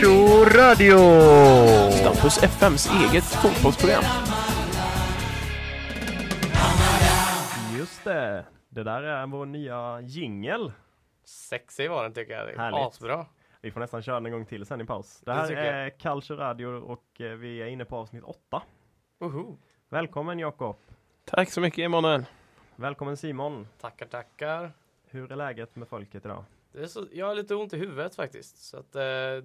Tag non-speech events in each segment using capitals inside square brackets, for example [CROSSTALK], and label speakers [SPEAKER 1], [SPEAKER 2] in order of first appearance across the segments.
[SPEAKER 1] Calcio Radio!
[SPEAKER 2] Stampus FMs eget fotbollsprogram.
[SPEAKER 1] Just det, det där är vår nya jingel.
[SPEAKER 3] Sexig var den tycker jag. Det är
[SPEAKER 1] Härligt.
[SPEAKER 3] Asbra.
[SPEAKER 1] Vi får nästan köra den en gång till sen i paus. Det
[SPEAKER 3] Det
[SPEAKER 1] här
[SPEAKER 3] jag.
[SPEAKER 1] är Calcio Radio och eh, vi är inne på avsnitt 8.
[SPEAKER 3] Uhu.
[SPEAKER 1] Välkommen Jakob!
[SPEAKER 2] Tack så mycket Emanuel.
[SPEAKER 1] Välkommen Simon!
[SPEAKER 3] Tackar, tackar.
[SPEAKER 1] Hur är läget med folket idag?
[SPEAKER 3] Det är så, jag har lite ont i huvudet faktiskt. Så att, eh,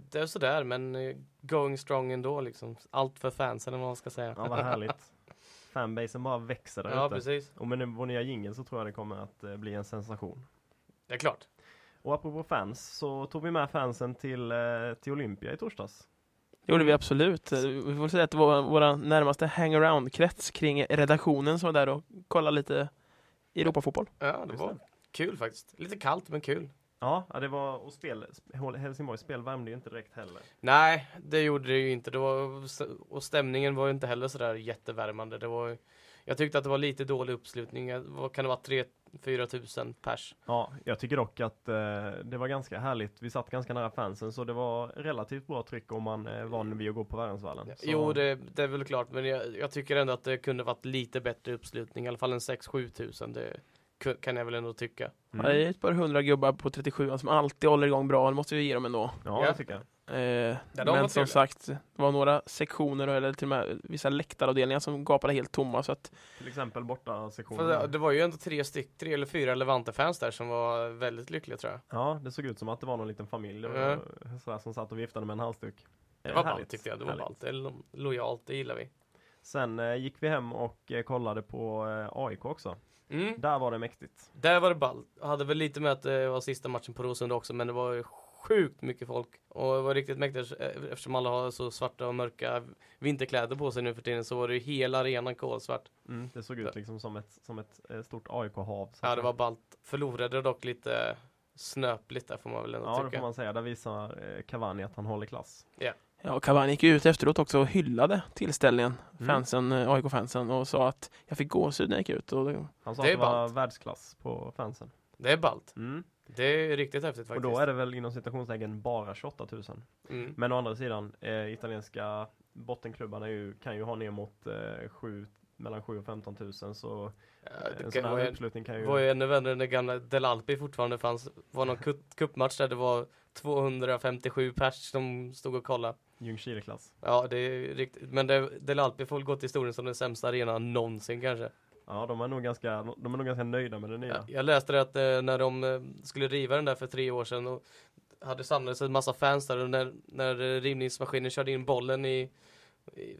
[SPEAKER 3] det är sådär, men eh, going strong ändå liksom. Allt för fansen eller vad man ska säga.
[SPEAKER 1] Ja, vad härligt! [LAUGHS] Fanbasen bara växer där
[SPEAKER 3] ja,
[SPEAKER 1] ute.
[SPEAKER 3] precis.
[SPEAKER 1] Och med nu- vår nya jingel så tror jag det kommer att eh, bli en sensation.
[SPEAKER 3] Det är klart.
[SPEAKER 1] Och apropå fans så tog vi med fansen till, eh, till Olympia i torsdags.
[SPEAKER 2] Det gjorde vi absolut. Eh, Vi får säga att det var våra närmaste hangaround-krets kring redaktionen som var där och kollade lite Europafotboll.
[SPEAKER 3] Ja, det var kul faktiskt. Lite kallt, men kul.
[SPEAKER 1] Ja, det var och spel, Helsingborgs spel värmde ju inte direkt heller.
[SPEAKER 3] Nej, det gjorde det ju inte. Det var, och stämningen var ju inte heller sådär jättevärmande. Det var, jag tyckte att det var lite dålig uppslutning. Vad kan det vara? 3-4 tusen pers?
[SPEAKER 1] Ja, jag tycker dock att eh, det var ganska härligt. Vi satt ganska nära fansen så det var relativt bra tryck om man är van vid att gå på Värensvallen. Så-
[SPEAKER 3] Jo, det, det är väl klart, men jag, jag tycker ändå att det kunde varit lite bättre uppslutning. I alla fall en 6-7 tusen. Det kan jag väl ändå tycka.
[SPEAKER 1] Mm.
[SPEAKER 2] Det är ett par hundra gubbar på 37 som alltid håller igång bra. Det måste vi ge dem ändå.
[SPEAKER 1] Ja,
[SPEAKER 3] Ja.
[SPEAKER 1] det tycker jag.
[SPEAKER 2] Eh,
[SPEAKER 3] var
[SPEAKER 2] men som
[SPEAKER 3] trevliga.
[SPEAKER 2] sagt, det var några sektioner eller till och med vissa läktaravdelningar som gapade helt tomma. Så att,
[SPEAKER 1] Till exempel borta sektionen.
[SPEAKER 3] Det, det var ju ändå tre styck, tre eller fyra relevanta fans där som var väldigt lyckliga tror jag.
[SPEAKER 1] Ja, det såg ut som att det var någon liten familj var
[SPEAKER 3] Ja.
[SPEAKER 1] sådär, som satt och viftade med en halsduk.
[SPEAKER 3] Det
[SPEAKER 1] Eh,
[SPEAKER 3] var ballt tyckte jag. Det var ballt. Lojalt, det gillar vi.
[SPEAKER 1] Sen eh, gick vi hem och eh, kollade på eh, AIK också.
[SPEAKER 3] Mm.
[SPEAKER 1] Där var det mäktigt.
[SPEAKER 3] Där var det ballt. Hade väl lite med att det var sista matchen på Rosunda också, men det var ju sjukt mycket folk. Och det var riktigt mäktigt eftersom alla har så svarta och mörka vinterkläder på sig nu för tiden så var det ju hela arenan kolsvart.
[SPEAKER 1] Mm, det såg ut
[SPEAKER 3] Ja.
[SPEAKER 1] liksom som ett, som ett eh, stort AIK-hav.
[SPEAKER 3] Ja, det var ballt. Förlorade dock lite snöpligt där får man väl ändå
[SPEAKER 1] Ja, det
[SPEAKER 3] tycka.
[SPEAKER 1] får man säga. Där visar eh, Cavani att han håller klass.
[SPEAKER 2] ja, och Cavani gick ut efteråt också och hyllade tillställningen,
[SPEAKER 1] Mm.
[SPEAKER 2] fansen, eh, AIK-fansen, och sa att jag fick gåshud när jag gick ut. Och det,
[SPEAKER 1] Han sa
[SPEAKER 3] Det
[SPEAKER 1] att
[SPEAKER 3] är
[SPEAKER 1] det var
[SPEAKER 3] ballt.
[SPEAKER 1] världsklass på fansen.
[SPEAKER 3] Det är ballt.
[SPEAKER 1] Mm.
[SPEAKER 3] Det är riktigt häftigt
[SPEAKER 1] Och
[SPEAKER 3] faktiskt.
[SPEAKER 1] då är det väl inom citationstecken bara 28 000.
[SPEAKER 3] mm.
[SPEAKER 1] Men å andra sidan, eh, italienska bottenklubbarna ju, kan ju ha ner mot eh, 7, mellan 7 och 15 000 så
[SPEAKER 3] Ja,
[SPEAKER 1] eh,
[SPEAKER 3] det
[SPEAKER 1] en
[SPEAKER 3] kan-
[SPEAKER 1] sån här uppslutning kan ju...
[SPEAKER 3] var ju ännu värre när gamla Del Alpi fortfarande fanns. var någon [LAUGHS] cupmatch där det var 257 pers som stod och kollade.
[SPEAKER 1] Ljungskile-klass.
[SPEAKER 3] Ja, det är riktigt. Men det, Del Alpi får gå till historien som den sämsta arenan någonsin kanske.
[SPEAKER 1] Ja, de är nog ganska, de är nog ganska nöjda med det nya.
[SPEAKER 3] Jag, jag läste det att eh, när de eh, skulle riva den där för tre år sedan och hade samlats en massa fans där och när, när eh, rivningsmaskinen körde in bollen i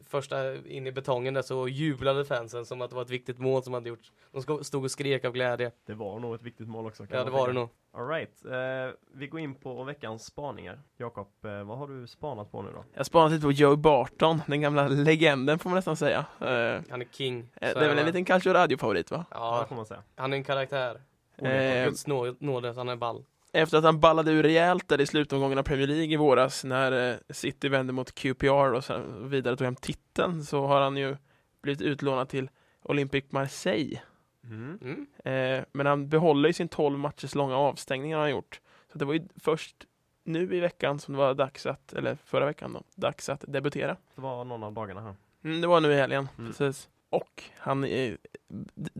[SPEAKER 3] första in i betongen där så jublade fansen som att det var ett viktigt mål som hade gjorts. De stod och skrek av glädje.
[SPEAKER 1] Det var nog ett viktigt mål också. kan
[SPEAKER 3] Ja,
[SPEAKER 1] man
[SPEAKER 3] det var det nog.
[SPEAKER 1] All right. Eh, vi går in på veckans spaningar. Jakob, eh, vad har du spanat på nu då?
[SPEAKER 2] jag spanade lite på Joe Barton, den gamla legenden får man nästan säga. Eh,
[SPEAKER 3] Han är king.
[SPEAKER 2] Eh, Det är väl en liten Calcio Radio-favorit va?
[SPEAKER 1] Ja, det får man säga.
[SPEAKER 3] han är en karaktär.
[SPEAKER 2] Eh,
[SPEAKER 3] Guds nå- nåde att han är ball.
[SPEAKER 2] Efter att han ballade ur rejält där i slutomgången av Premier League i våras när eh, City vände mot QPR och sen vidare tog hem titeln så har han ju blivit utlånad till Olympique Marseille.
[SPEAKER 1] Mm.
[SPEAKER 3] Mm.
[SPEAKER 2] Eh, men han behåller ju sin 12 matchers långa avstängning han har gjort. Så det var ju först nu i veckan som det var dags att, eller förra veckan då, dags att debutera.
[SPEAKER 1] Det var någon av dagarna här.
[SPEAKER 2] Mm, det var nu i helgen,
[SPEAKER 1] Mm.
[SPEAKER 2] precis. Och han, eh,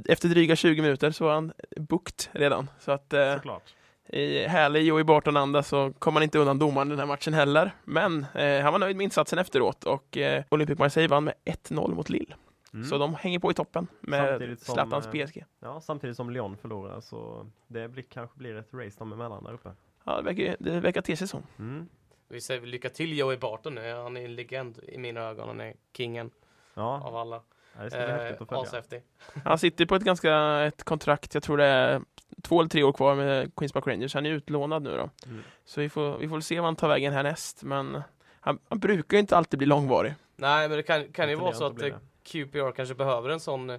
[SPEAKER 2] efter dryga 20 minuter så var han booked redan. Så att eh,
[SPEAKER 1] Såklart.
[SPEAKER 2] I härlig Joey Barton-anda så kom han inte undan domaren den här matchen heller. Men eh, han var nöjd med insatsen efteråt och eh, Olympique Marseille vann med 1-0 mot Lille.
[SPEAKER 1] Mm.
[SPEAKER 2] Så de hänger på i toppen med
[SPEAKER 1] som,
[SPEAKER 2] Zlatans
[SPEAKER 1] eh,
[SPEAKER 2] PSG.
[SPEAKER 1] Ja, samtidigt som Lyon förlorar så det blir, kanske blir ett race dem emellan där uppe.
[SPEAKER 2] Ja, det verkar, det verkar te sig så.
[SPEAKER 1] Mm.
[SPEAKER 3] Vi säger lycka till Joey Barton nu. Han är en legend i mina ögon. Han är kingen
[SPEAKER 1] Ja,
[SPEAKER 3] av alla.
[SPEAKER 1] det ska bli häftigt att följa.
[SPEAKER 3] ashäftig.
[SPEAKER 2] Han sitter på ett ganska ett kontrakt, jag tror det är två eller tre år kvar med Queens Park Rangers. Han är utlånad nu då.
[SPEAKER 1] Mm.
[SPEAKER 2] Så vi får, vi får se vad han tar vägen härnäst. Men han, han brukar ju inte alltid bli långvarig.
[SPEAKER 3] Nej, men det kan, kan ju vara så
[SPEAKER 1] att
[SPEAKER 3] att
[SPEAKER 1] blir
[SPEAKER 3] eh. QPR kanske behöver en sån eh,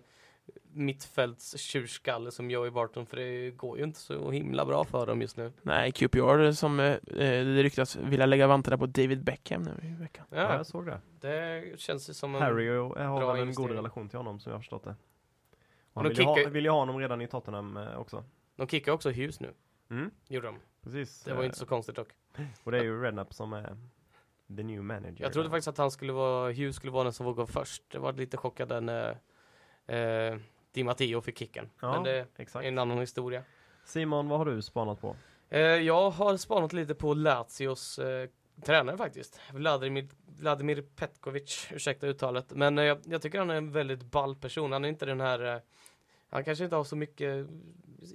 [SPEAKER 3] mittfälts tjurskalle som Joey Barton. För det går ju inte så himla bra för dem just nu.
[SPEAKER 2] Nej, QPR som eh, det ryktas vilja lägga vantarna på David Beckham nu i veckan.
[SPEAKER 1] Ja,
[SPEAKER 3] Ja,
[SPEAKER 1] jag såg det.
[SPEAKER 3] det känns ju som en...
[SPEAKER 1] Harry och- har
[SPEAKER 3] bra
[SPEAKER 1] väl en god relation till honom som jag har förstått det. Och han
[SPEAKER 3] de
[SPEAKER 1] vill, ju ha,
[SPEAKER 3] kickar-
[SPEAKER 1] vill ju ha honom redan i Tottenham eh, också.
[SPEAKER 3] De kickar också Hughes nu.
[SPEAKER 1] Mm,
[SPEAKER 3] Gjorde de.
[SPEAKER 1] precis.
[SPEAKER 3] Det var
[SPEAKER 1] Eh,
[SPEAKER 3] inte så konstigt dock.
[SPEAKER 1] Och det är ju Redknapp som är the new manager.
[SPEAKER 3] Jag trodde faktiskt att han skulle vara, Hughes skulle vara den som vågade först. Jag var lite chockad när eh, Di Matteo fick kicken.
[SPEAKER 1] Ja,
[SPEAKER 3] Men det är
[SPEAKER 1] exakt.
[SPEAKER 3] en annan historia.
[SPEAKER 1] Simon, vad har du spanat på?
[SPEAKER 3] Eh, jag har spanat lite på Lazios eh, tränare faktiskt. Vladimir, Vladimir Petkovic, ursäkta uttalet. Men eh, jag, jag tycker han är en väldigt ball person. Han är inte den här, eh, han kanske inte har så mycket,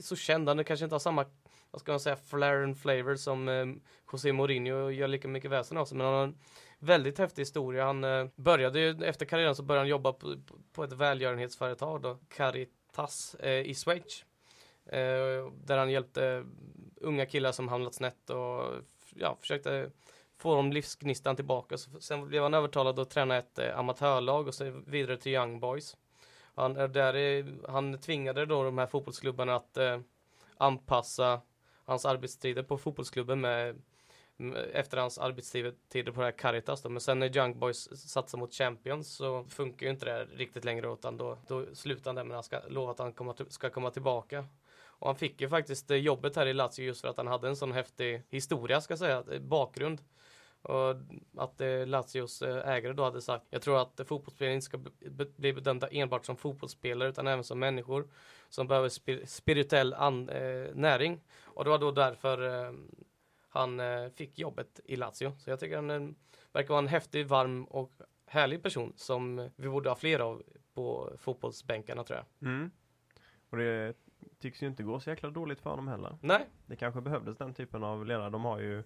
[SPEAKER 3] så känd, han kanske inte har samma, vad ska man säga, flair and flavor som eh, José Mourinho gör lika mycket väsen av sig. Men han har en väldigt häftig historia. Han eh, började ju, efter karriären så började han jobba på, på ett välgörenhetsföretag då, Caritas eh, i Schweiz. Eh, där han hjälpte unga killar som hamnat snett och ja, försökte få dem livsgnistan tillbaka. Så, sen blev han övertalad att träna ett eh, amatörlag och så vidare till Young Boys. Han, är där är, han tvingade då de här fotbollsklubbarna att eh, anpassa hans arbetstider på fotbollsklubben med med- efter hans arbetstider på det här Caritas då. Men sen när Young Boys satsar mot Champions så funkar ju inte det riktigt längre utan då, då slutar han där men han ska lova att han komma, ska komma tillbaka. Och han fick ju faktiskt eh, jobbet här i Lazio just för att han hade en sån häftig historia ska jag säga, bakgrund. Och att eh, Lazios eh, ägare då hade sagt, jag tror att fotbollsspelare inte ska bli bedömda enbart som fotbollsspelare utan även som människor som behöver spir- spirituell an- eh, näring. Och det var då därför eh, han eh, fick jobbet i Lazio. Så jag tycker han eh, verkar vara en häftig, varm och härlig person som vi borde ha fler av på fotbollsbänkarna tror jag.
[SPEAKER 1] Mm. Och det tycks ju inte gå så jäkla dåligt för honom heller.
[SPEAKER 3] Nej,
[SPEAKER 1] Det kanske behövdes den typen av ledare. De har ju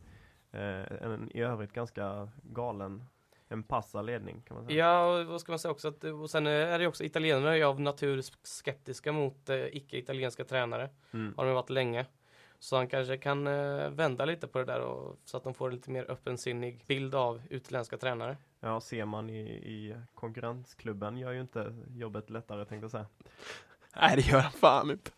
[SPEAKER 1] en i övrigt ganska galen, en passa ledning kan man säga.
[SPEAKER 3] Ja, och vad ska man säga också? Att, och sen är det också italienare är av natur skeptiska mot eh, icke-italienska tränare.
[SPEAKER 1] Mm.
[SPEAKER 3] Har de varit länge. Så han kanske kan eh, vända lite på det där och, så att de får en lite mer öppensinnig bild av utländska tränare.
[SPEAKER 1] Ja, ser man i, i konkurrensklubben gör ju inte jobbet lättare tänkte jag säga. [LAUGHS]
[SPEAKER 2] Nej, det gör han fan inte.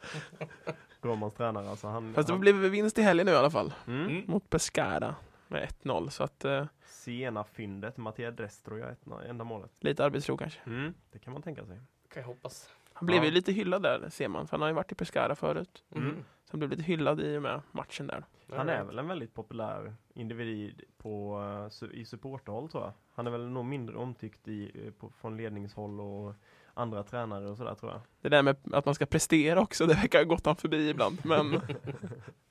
[SPEAKER 1] Romans tränare alltså. Han,
[SPEAKER 2] Fast det
[SPEAKER 1] han,
[SPEAKER 2] blev vinst i helgen nu i alla fall.
[SPEAKER 1] mm.
[SPEAKER 3] Mm.
[SPEAKER 2] Mot Pescara med 1-0. Så att eh,
[SPEAKER 1] Siena-fyndet, Mattia Destro gör ett, enda målet.
[SPEAKER 2] lite arbetsro kanske.
[SPEAKER 1] Mm. Det kan man tänka sig.
[SPEAKER 3] Kan jag hoppas.
[SPEAKER 2] Han blev
[SPEAKER 1] Ja.
[SPEAKER 2] ju lite hyllad där ser man. För han har ju varit i Pescara förut.
[SPEAKER 1] Mm.
[SPEAKER 3] Mm.
[SPEAKER 2] Så han blev lite hyllad i och med matchen där.
[SPEAKER 1] Han är väl en väldigt populär individ på, eh, i supporterhåll tror jag. Han är väl nog mindre omtyckt i, eh, på, från ledningshåll och andra tränare och sådär tror jag.
[SPEAKER 2] Det där med att man ska prestera också, det verkar ha gått han förbi ibland. Men [LAUGHS] [LAUGHS]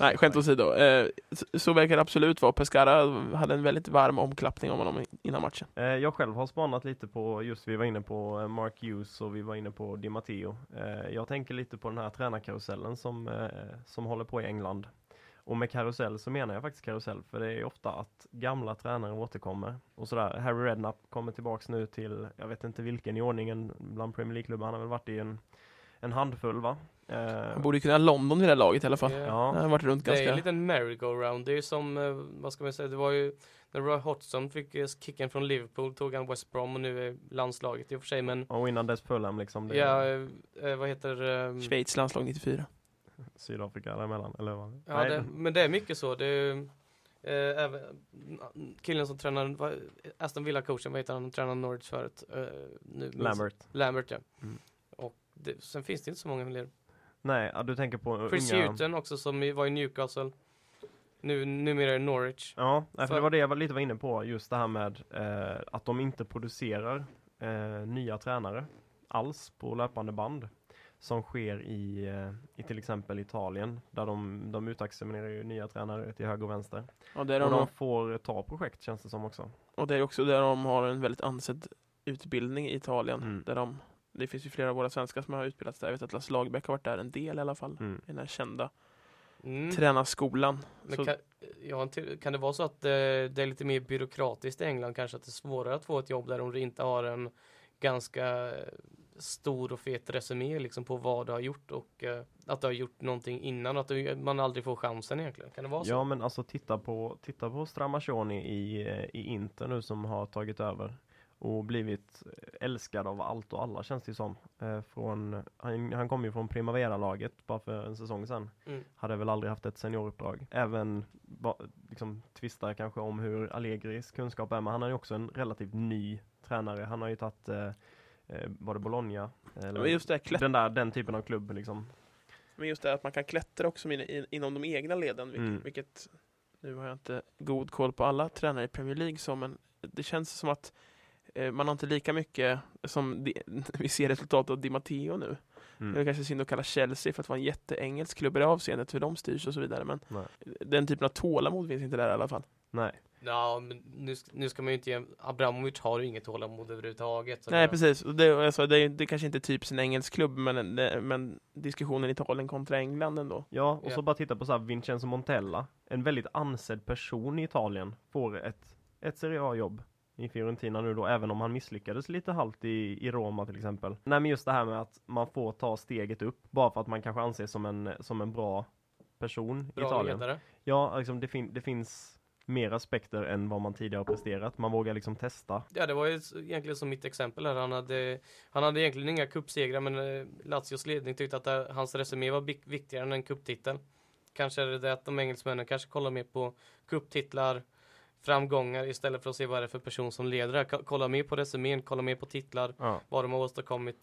[SPEAKER 2] nej, skämt åsido. Eh, så, så verkar det absolut vara. Pescara hade en väldigt varm omklappning om honom innan matchen.
[SPEAKER 1] Eh, Jag själv har spanat lite på, just vi var inne på eh, Mark Hughes och vi var inne på Di Matteo. Eh, Jag tänker lite på den här tränarkarusellen som, eh, som håller på i England. Och med karusell så menar jag faktiskt karusell, för det är ofta att gamla tränare återkommer. Och sådär, Harry Redknapp kommer tillbaks nu till, jag vet inte vilken i ordningen bland Premier League-klubbar, han har väl varit i en, en handfull va? Eh,
[SPEAKER 2] Han borde ju kunna London i det här laget i alla fall.
[SPEAKER 3] Ja.
[SPEAKER 2] Han har varit runt
[SPEAKER 3] Det är
[SPEAKER 2] ganska...
[SPEAKER 3] en liten merry-go-round. Det är ju som, eh, vad ska man säga, det var ju när Roy Hodgson fick eh, kicken från Liverpool tog han West Brom och nu är landslaget i och för sig men
[SPEAKER 1] och innan dess Fulham liksom. Det
[SPEAKER 3] Ja, eh, vad heter eh,
[SPEAKER 2] Schweiz landslag 94.
[SPEAKER 1] Sydafrika däremellan, eller vad?
[SPEAKER 3] Ja, det, men det är mycket så. Det är, eh, även killen som tränar, vad- Aston Villa-coachen, vad heter han, tränar Norwich förut. Eh, nu,
[SPEAKER 1] Lambert.
[SPEAKER 3] Lambert, ja.
[SPEAKER 1] Mm.
[SPEAKER 3] Och det, sen finns det inte så många fler.
[SPEAKER 1] Nej, ja, du tänker på
[SPEAKER 3] Chris
[SPEAKER 1] unga...
[SPEAKER 3] Hughton också som var i Newcastle. Nu, numera i Norwich.
[SPEAKER 1] Ja, för
[SPEAKER 3] För-
[SPEAKER 1] det var det jag var lite var inne på, just det här med eh, att de inte producerar eh, nya tränare alls på löpande band. Som sker i, eh, i till exempel Italien, där de, de utexaminerar ju nya tränare till höger och vänster.
[SPEAKER 2] Och där
[SPEAKER 1] Och
[SPEAKER 2] de,
[SPEAKER 1] de får ta projekt känns det som också.
[SPEAKER 2] och det är också där de har en väldigt ansedd utbildning i Italien.
[SPEAKER 1] Mm.
[SPEAKER 2] Där de, det finns ju flera av våra svenskar som har utbildats där. Jag vet att Lasse Lagerbäck har varit där en del i alla fall.
[SPEAKER 1] Mm.
[SPEAKER 2] I den här kända
[SPEAKER 3] Mm.
[SPEAKER 2] tränarskolan.
[SPEAKER 3] Men
[SPEAKER 2] Så-
[SPEAKER 3] kan, till- kan det vara så att eh, det är lite mer byråkratiskt i England kanske? Att det är svårare att få ett jobb där om du inte har en ganska eh, stor och fet resumé liksom på vad du har gjort och eh, att du har gjort någonting innan och att du, man aldrig får chansen egentligen. Kan det vara så?
[SPEAKER 1] Ja men alltså titta på, titta på Stramachoni i, i Inter nu som har tagit över och blivit älskad av allt och alla känns det som. Eh, från, han, han kom ju från Primavera-laget bara för en säsong sedan.
[SPEAKER 3] Mm.
[SPEAKER 1] Hade väl aldrig haft ett senioruppdrag. Även liksom, tvistar kanske om hur Allegris kunskap är, men han är ju också en relativt ny tränare. Han har ju tagit, eh, eh, var det Bologna? Eller,
[SPEAKER 2] Men just det, klätt-
[SPEAKER 1] den, där, den typen av klubb liksom.
[SPEAKER 2] men just det att man kan klättra också in, in, inom de egna leden. Vilket,
[SPEAKER 1] Mm.
[SPEAKER 2] vilket Nu har jag inte god koll på alla tränare i Premier League så, men det känns som att man har inte lika mycket som di- [LAUGHS] vi ser resultatet av Di Matteo nu.
[SPEAKER 1] Mm.
[SPEAKER 2] Det är kanske synd att kalla Chelsea för att vara en jätteengelsk klubb i det avseendet, hur de styrs och så vidare. Men
[SPEAKER 1] Nej.
[SPEAKER 2] den typen av tålamod finns inte där i alla fall.
[SPEAKER 1] Nej.
[SPEAKER 3] Ja, men nu, nu ska man ju inte ge, Abramovic har ju inget tålamod överhuvudtaget. så
[SPEAKER 2] Nej,
[SPEAKER 3] det-
[SPEAKER 2] precis. Det, alltså, det, är- det kanske inte är typ en engelsk klubb, men, det, men diskussionen i Italien kontra England ändå.
[SPEAKER 1] Ja, och
[SPEAKER 3] Ja.
[SPEAKER 1] så bara titta på så här Vincenzo Montella. En väldigt ansedd person i Italien får ett, ett Serie A-jobb i Fiorentina nu då, även om han misslyckades lite halt i, i Roma till exempel. Nej men just det här med att man får ta steget upp bara för att man kanske anses som en, som en bra person i
[SPEAKER 3] Bra
[SPEAKER 1] Italien.
[SPEAKER 3] ledare.
[SPEAKER 1] Ja, liksom det, fin- det finns mer aspekter än vad man tidigare har presterat. Man vågar liksom testa.
[SPEAKER 3] Ja, det var ju egentligen som mitt exempel här. Han hade, han hade egentligen inga cupsegrar, men eh, Lazios ledning tyckte att det, hans resumé var vik- viktigare än en cuptitel. Kanske är det att de engelsmännen kanske kollar mer på cuptitlar, framgångar istället för att se vad det är för person som leder det här. Ko- Kolla mer på resumén, kolla mer på titlar,
[SPEAKER 1] Ja.
[SPEAKER 3] vad de har åstadkommit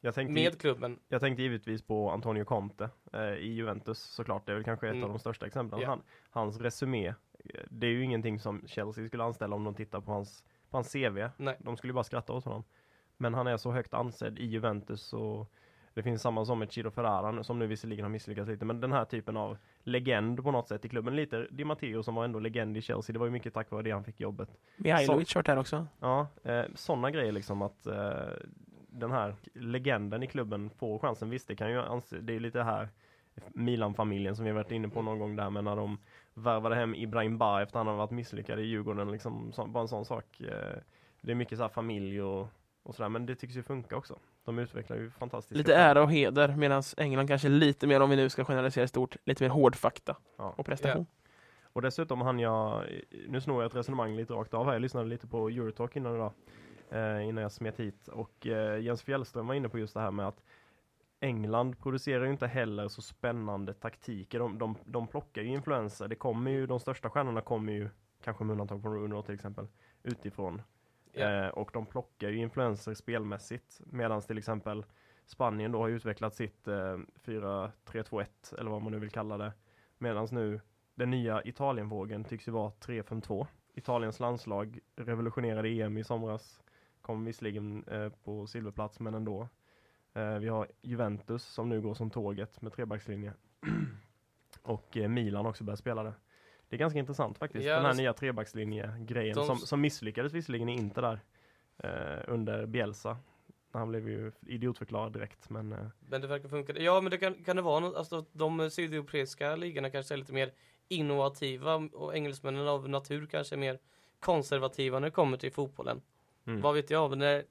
[SPEAKER 1] Jag tänkte,
[SPEAKER 3] med klubben.
[SPEAKER 1] jag tänkte givetvis på Antonio Conte eh, i Juventus såklart. Det är väl kanske ett
[SPEAKER 3] Mm.
[SPEAKER 1] av de största exemplen.
[SPEAKER 3] Ja.
[SPEAKER 1] Han, hans resumé, eh, det är ju ingenting som Chelsea skulle anställa om de tittar på hans, på hans CV.
[SPEAKER 3] Nej.
[SPEAKER 1] De skulle bara skratta åt honom. Men han är så högt ansedd i Juventus och det finns samma som med Ciro Ferrara som nu visserligen har misslyckats lite. Men den här typen av legend på något sätt i klubben. Lite Di Matteo som var ändå legend i Chelsea. Det var ju mycket tack vare det han fick jobbet.
[SPEAKER 2] Mihailovic varit där också.
[SPEAKER 1] Ja, eh, sådana grejer liksom att eh, den här legenden i klubben får chansen. Visst, det kan ju anse, det är lite här Milan-familjen som vi har varit inne på någon gång där, men när de värvade hem Ibrahim Ba efter att han har varit misslyckad i Djurgården, liksom, så, bara en sån sak. Eh, det är mycket så här familj och, och sådär, men det tycks ju funka också. De utvecklar ju fantastiskt.
[SPEAKER 2] Lite ära och heder, medan England kanske lite mer, om vi nu ska generalisera stort, lite mer hårdfakta
[SPEAKER 1] Ja.
[SPEAKER 2] och prestation.
[SPEAKER 1] Och dessutom han jag, nu snor jag ett resonemang lite rakt av här, jag lyssnade lite på Eurotalk innan idag, eh, innan jag smet hit och eh, Jens Fjällström var inne på just det här med att England producerar ju inte heller så spännande taktiker, de, de, de plockar ju influenser, det kommer ju, de största stjärnorna kommer ju, kanske med undantag från då till exempel, utifrån.
[SPEAKER 3] Yeah.
[SPEAKER 1] Eh, och de plockar ju influenser spelmässigt, medan till exempel Spanien då har utvecklat sitt eh, 4-3-2-1, eller vad man nu vill kalla det, medan nu den nya Italienvågen tycks ju vara 3-5-2. Italiens landslag revolutionerade EM i somras. Kom visserligen eh, på silverplats, men ändå. Eh, vi har Juventus som nu går som tåget med trebackslinje. [CLEARS THROAT] och eh, Milan också börjar spela det. Det är ganska intressant faktiskt,
[SPEAKER 3] Ja,
[SPEAKER 1] den här
[SPEAKER 3] det-
[SPEAKER 1] nya trebackslinje-grejen
[SPEAKER 3] De-
[SPEAKER 1] som, som misslyckades visserligen inte där eh, under Bielsa. Han blev ju idiotförklarad direkt, men eh,
[SPEAKER 3] Men det verkar funka. Ja, men det kan, kan det vara något, alltså de sydeuropeiska ligorna kanske är lite mer innovativa och engelsmännen av natur kanske är mer konservativa när det kommer till fotbollen.
[SPEAKER 1] mm.
[SPEAKER 3] Vad vet jag, men det,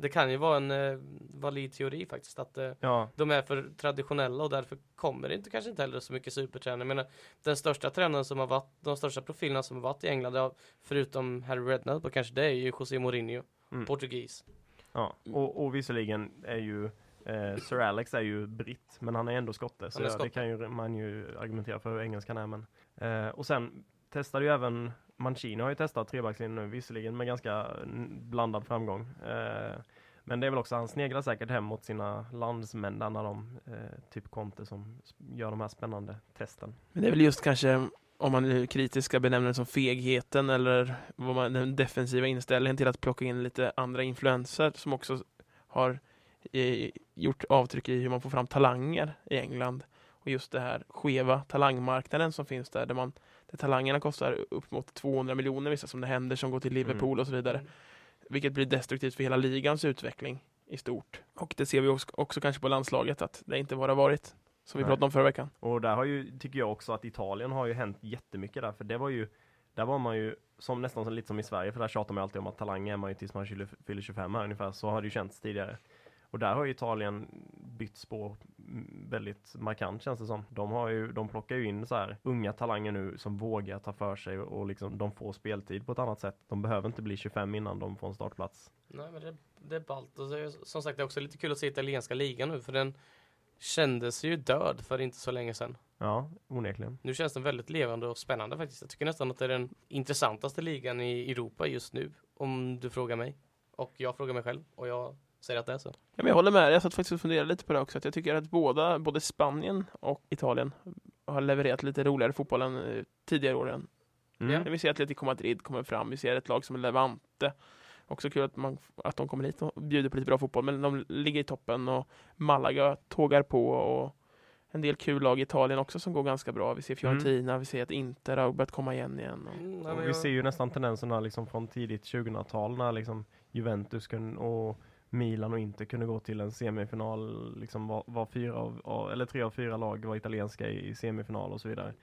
[SPEAKER 3] det kan ju vara en eh, valid teori faktiskt att eh,
[SPEAKER 1] ja,
[SPEAKER 3] de är för traditionella och därför kommer det inte, kanske inte heller så mycket supertränare. Jag menar, den största tränaren som har varit, de största profilerna som har varit i England, ja, förutom Harry Redknapp och kanske det är ju José Mourinho,
[SPEAKER 1] Mm.
[SPEAKER 3] portugis.
[SPEAKER 1] Ja, och, och visserligen är ju eh, Sir Alex är ju britt, men han är ändå skotte. Så
[SPEAKER 3] är skotte.
[SPEAKER 1] det kan ju man ju argumentera för hur engelskan är. Men, eh, och sen testade ju även Mancini har ju testat trebackslinjen nu, visserligen med ganska blandad framgång. Eh, men det är väl också, han sneglar säkert hem mot sina landsmän där när de, eh, typ Conte som gör de här spännande testen.
[SPEAKER 2] Men det är väl just kanske, om man är kritiskt ska benämna det som fegheten eller vad man, den defensiva inställningen till att plocka in lite andra influenser som också har eh, gjort avtryck i hur man får fram talanger i England. Och just det här skeva talangmarknaden som finns där, där, man, där talangerna kostar upp mot 200 miljoner, vissa som det händer, som går till Liverpool och så vidare. Vilket blir destruktivt för hela ligans utveckling i stort. Och det ser vi också, också kanske på landslaget, att det inte bara varit, som vi
[SPEAKER 1] Nej.
[SPEAKER 2] pratade om förra veckan.
[SPEAKER 1] Och där har ju, tycker jag också att Italien har ju hänt jättemycket där, för det var ju, där var man ju som nästan som, lite som i Sverige, för där tjatar man alltid om att talang är man ju tills man fyller 25 här ungefär, så har det ju känts tidigare. Och där har ju Italien bytt spår väldigt markant känns det som. De, har ju, de plockar ju in så här unga talanger nu som vågar ta för sig och liksom de får speltid på ett annat sätt. De behöver inte bli 25 innan de får en startplats.
[SPEAKER 3] Nej men det, det är ballt och är, som sagt det är också lite kul att se italienska ligan nu för den kändes ju död för inte så länge sedan.
[SPEAKER 1] Ja, onekligen.
[SPEAKER 3] Nu känns den väldigt levande och spännande faktiskt. Jag tycker nästan att det är den intressantaste ligan i Europa just nu om du frågar mig. Och jag frågar mig själv och jag säger att det är så.
[SPEAKER 2] Ja, men jag håller med, jag satt faktiskt och funderade lite på det också. Att jag tycker att båda, både Spanien och Italien har levererat lite roligare fotboll än eh, tidigare år än
[SPEAKER 1] Mm.
[SPEAKER 3] Ja.
[SPEAKER 2] Vi ser Atletico Madrid kommer fram, vi ser ett lag som Levante. Också kul att, man, att de kommer hit och bjuder på lite bra fotboll, men de ligger i toppen och Malaga tågar på och en del kul lag i Italien också som går ganska bra. Vi ser Fiorentina, vi ser att Inter har börjat komma igen igen. Och,
[SPEAKER 3] Mm, nej,
[SPEAKER 1] Och vi
[SPEAKER 3] jag-
[SPEAKER 1] ser ju nästan tendenserna liksom från tidigt 2000-tal när liksom Juventus och Milan och Inter kunde gå till en semifinal, liksom var, var fyra av, av, eller tre av fyra lag var italienska i, i semifinal och så vidare.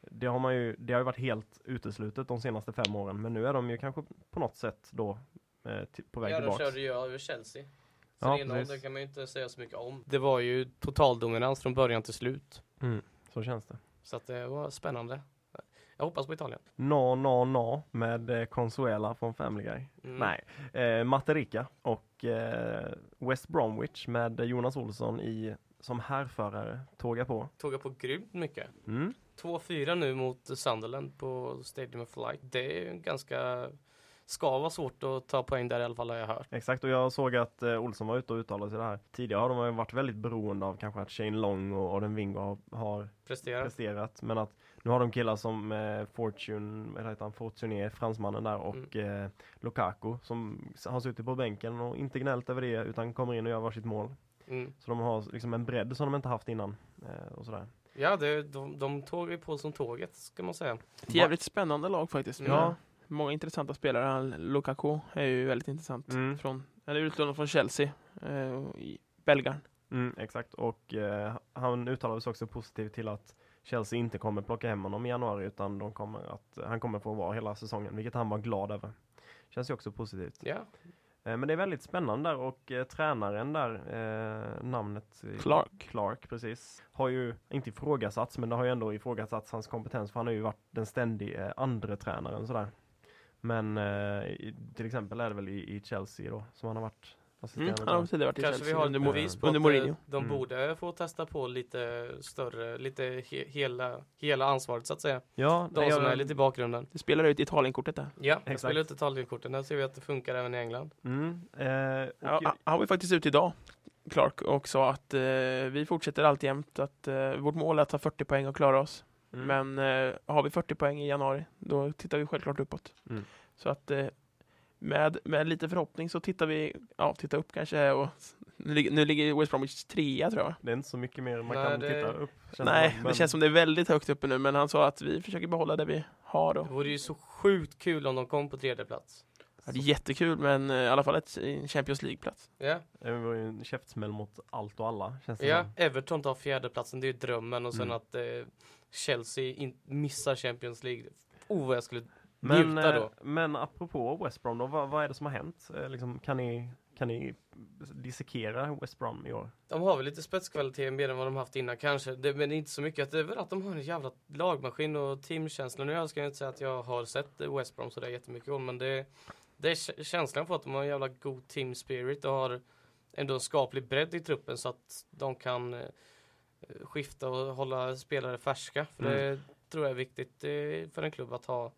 [SPEAKER 1] Det har, man ju, det har ju varit helt uteslutet de senaste fem åren, men nu är de ju kanske på något sätt då eh, på väg
[SPEAKER 3] Ja, de
[SPEAKER 1] tillbaks.
[SPEAKER 3] körde ju över Chelsea.
[SPEAKER 1] Ja,
[SPEAKER 3] 3-0,
[SPEAKER 1] precis.
[SPEAKER 3] det kan man ju inte säga så mycket om. Det var ju totaldominans från början till slut.
[SPEAKER 1] Mm, så känns det.
[SPEAKER 3] Så att det var spännande. Jag hoppas på Italien.
[SPEAKER 1] No, no, no med eh, Consuela från Family Guy.
[SPEAKER 3] Mm.
[SPEAKER 1] Nej, eh, Materika och eh, West Bromwich med Jonas Olsson i, som härförare tågar på.
[SPEAKER 3] Tog jag på grymt mycket.
[SPEAKER 1] Mm.
[SPEAKER 3] 2-4 nu mot Sunderland på Stadium of Light. Det är ju ganska... Ska vara svårt att ta poäng där i alla fall har jag hört.
[SPEAKER 1] Exakt, och jag såg att eh, Olsson var ute och uttalade sig det här. Tidigare har de varit väldigt beroende av kanske att Shane Long och Auden Wingo har, har
[SPEAKER 3] Presterar.
[SPEAKER 1] presterat. Men att nu har de killar som eh, Fortune, vad heter han, Fortuné, fransmannen där och
[SPEAKER 3] Mm.
[SPEAKER 1] eh, Lukaku som har suttit på bänken och inte gnällt över det utan kommer in och gör varsitt mål.
[SPEAKER 3] Mm.
[SPEAKER 1] Så de har liksom en bredd som de inte haft innan. Eh, och sådär.
[SPEAKER 3] Ja, det, de, de tåg ju på som tåget ska man säga.
[SPEAKER 2] ett jävligt spännande lag faktiskt. med
[SPEAKER 3] Ja.
[SPEAKER 2] Många intressanta spelare. Lukaku är ju väldigt intressant.
[SPEAKER 1] Mm.
[SPEAKER 2] Från, han är utlånad från Chelsea, eh, i Belgaren.
[SPEAKER 1] Mm, exakt, och eh, han uttalade sig också positivt till att Chelsea inte kommer plocka hem honom i januari utan de kommer att, han kommer få vara hela säsongen, vilket han var glad över. Känns ju också positivt.
[SPEAKER 3] Ja,
[SPEAKER 1] Eh, men det är väldigt spännande där och eh, tränaren där, eh, namnet eh,
[SPEAKER 2] Clark.
[SPEAKER 1] Clark, precis, har ju inte ifrågasatts men det har ju ändå ifrågasatts hans kompetens för han har ju varit den ständiga eh, andre tränaren sådär. Men eh, i, till exempel är det väl i, i Chelsea då som han har varit
[SPEAKER 2] Mm, han har varit i
[SPEAKER 3] kanske vi har
[SPEAKER 2] under,
[SPEAKER 3] bevis på
[SPEAKER 2] under Mourinho.
[SPEAKER 3] eh, de
[SPEAKER 1] Mm.
[SPEAKER 3] borde få testa på lite större, lite he, hela, hela ansvaret så att säga.
[SPEAKER 1] Ja,
[SPEAKER 3] De
[SPEAKER 1] nej,
[SPEAKER 3] som
[SPEAKER 1] jag-
[SPEAKER 3] är lite i bakgrunden.
[SPEAKER 2] Det spelar ut Italienkortet där.
[SPEAKER 3] Ja, jag
[SPEAKER 1] Exakt.
[SPEAKER 3] spelar ut Italienkorten. Där ser vi att det funkar även i England.
[SPEAKER 1] Mm, eh,
[SPEAKER 2] Ja,
[SPEAKER 1] och,
[SPEAKER 2] han- var faktiskt ute idag, Clark, och sa att eh, vi fortsätter alltjämt att eh, vårt mål är att ta 40 poäng och klara oss.
[SPEAKER 1] mm,
[SPEAKER 2] Men eh, har vi 40 poäng i januari, då tittar vi självklart uppåt.
[SPEAKER 1] Mm.
[SPEAKER 2] Så att eh, med, med lite förhoppning så tittar vi, ja, titta upp kanske och nu, ligger- nu ligger West Bromwich trea tror jag.
[SPEAKER 1] det är inte så mycket mer man
[SPEAKER 3] Nej,
[SPEAKER 1] kan
[SPEAKER 3] det-
[SPEAKER 1] titta upp.
[SPEAKER 2] Nej,
[SPEAKER 1] som,
[SPEAKER 2] det
[SPEAKER 1] men-
[SPEAKER 2] känns som det är väldigt högt uppe nu, men han sa att vi försöker behålla det vi har.
[SPEAKER 3] Det
[SPEAKER 2] Och,
[SPEAKER 3] vore ju så sjukt kul om de kom på tredje plats.
[SPEAKER 2] ja, det är jättekul, men eh, i alla fall ett en Champions League-plats.
[SPEAKER 3] Ja,
[SPEAKER 1] Det var ju en käftsmäll mot allt och alla. Känns det
[SPEAKER 3] ja
[SPEAKER 1] som.
[SPEAKER 3] Everton tar fjärdeplatsen, det är ju drömmen. Och sen
[SPEAKER 1] Mm.
[SPEAKER 3] att eh, Chelsea in, missar Champions League. Oh, vad jag skulle
[SPEAKER 1] Men,
[SPEAKER 3] njuta
[SPEAKER 1] eh,
[SPEAKER 3] då.
[SPEAKER 1] men apropå West Brom då, vad, vad är det som har hänt? Eh, liksom, kan, ni, kan ni dissekera West Brom i år?
[SPEAKER 3] De har väl lite spetskvalitet mer än vad de haft innan kanske. Det, men inte så mycket. Det är väl att de har en jävla lagmaskin och teamkänsla. Nu ska jag inte säga att jag har sett West Brom sådär jättemycket om, men det, det är kä- känslan på att de har en jävla god team spirit och har ändå en skaplig bredd i truppen så att de kan eh, skifta och hålla spelare färska. För det tror jag är viktigt för en klubb att ha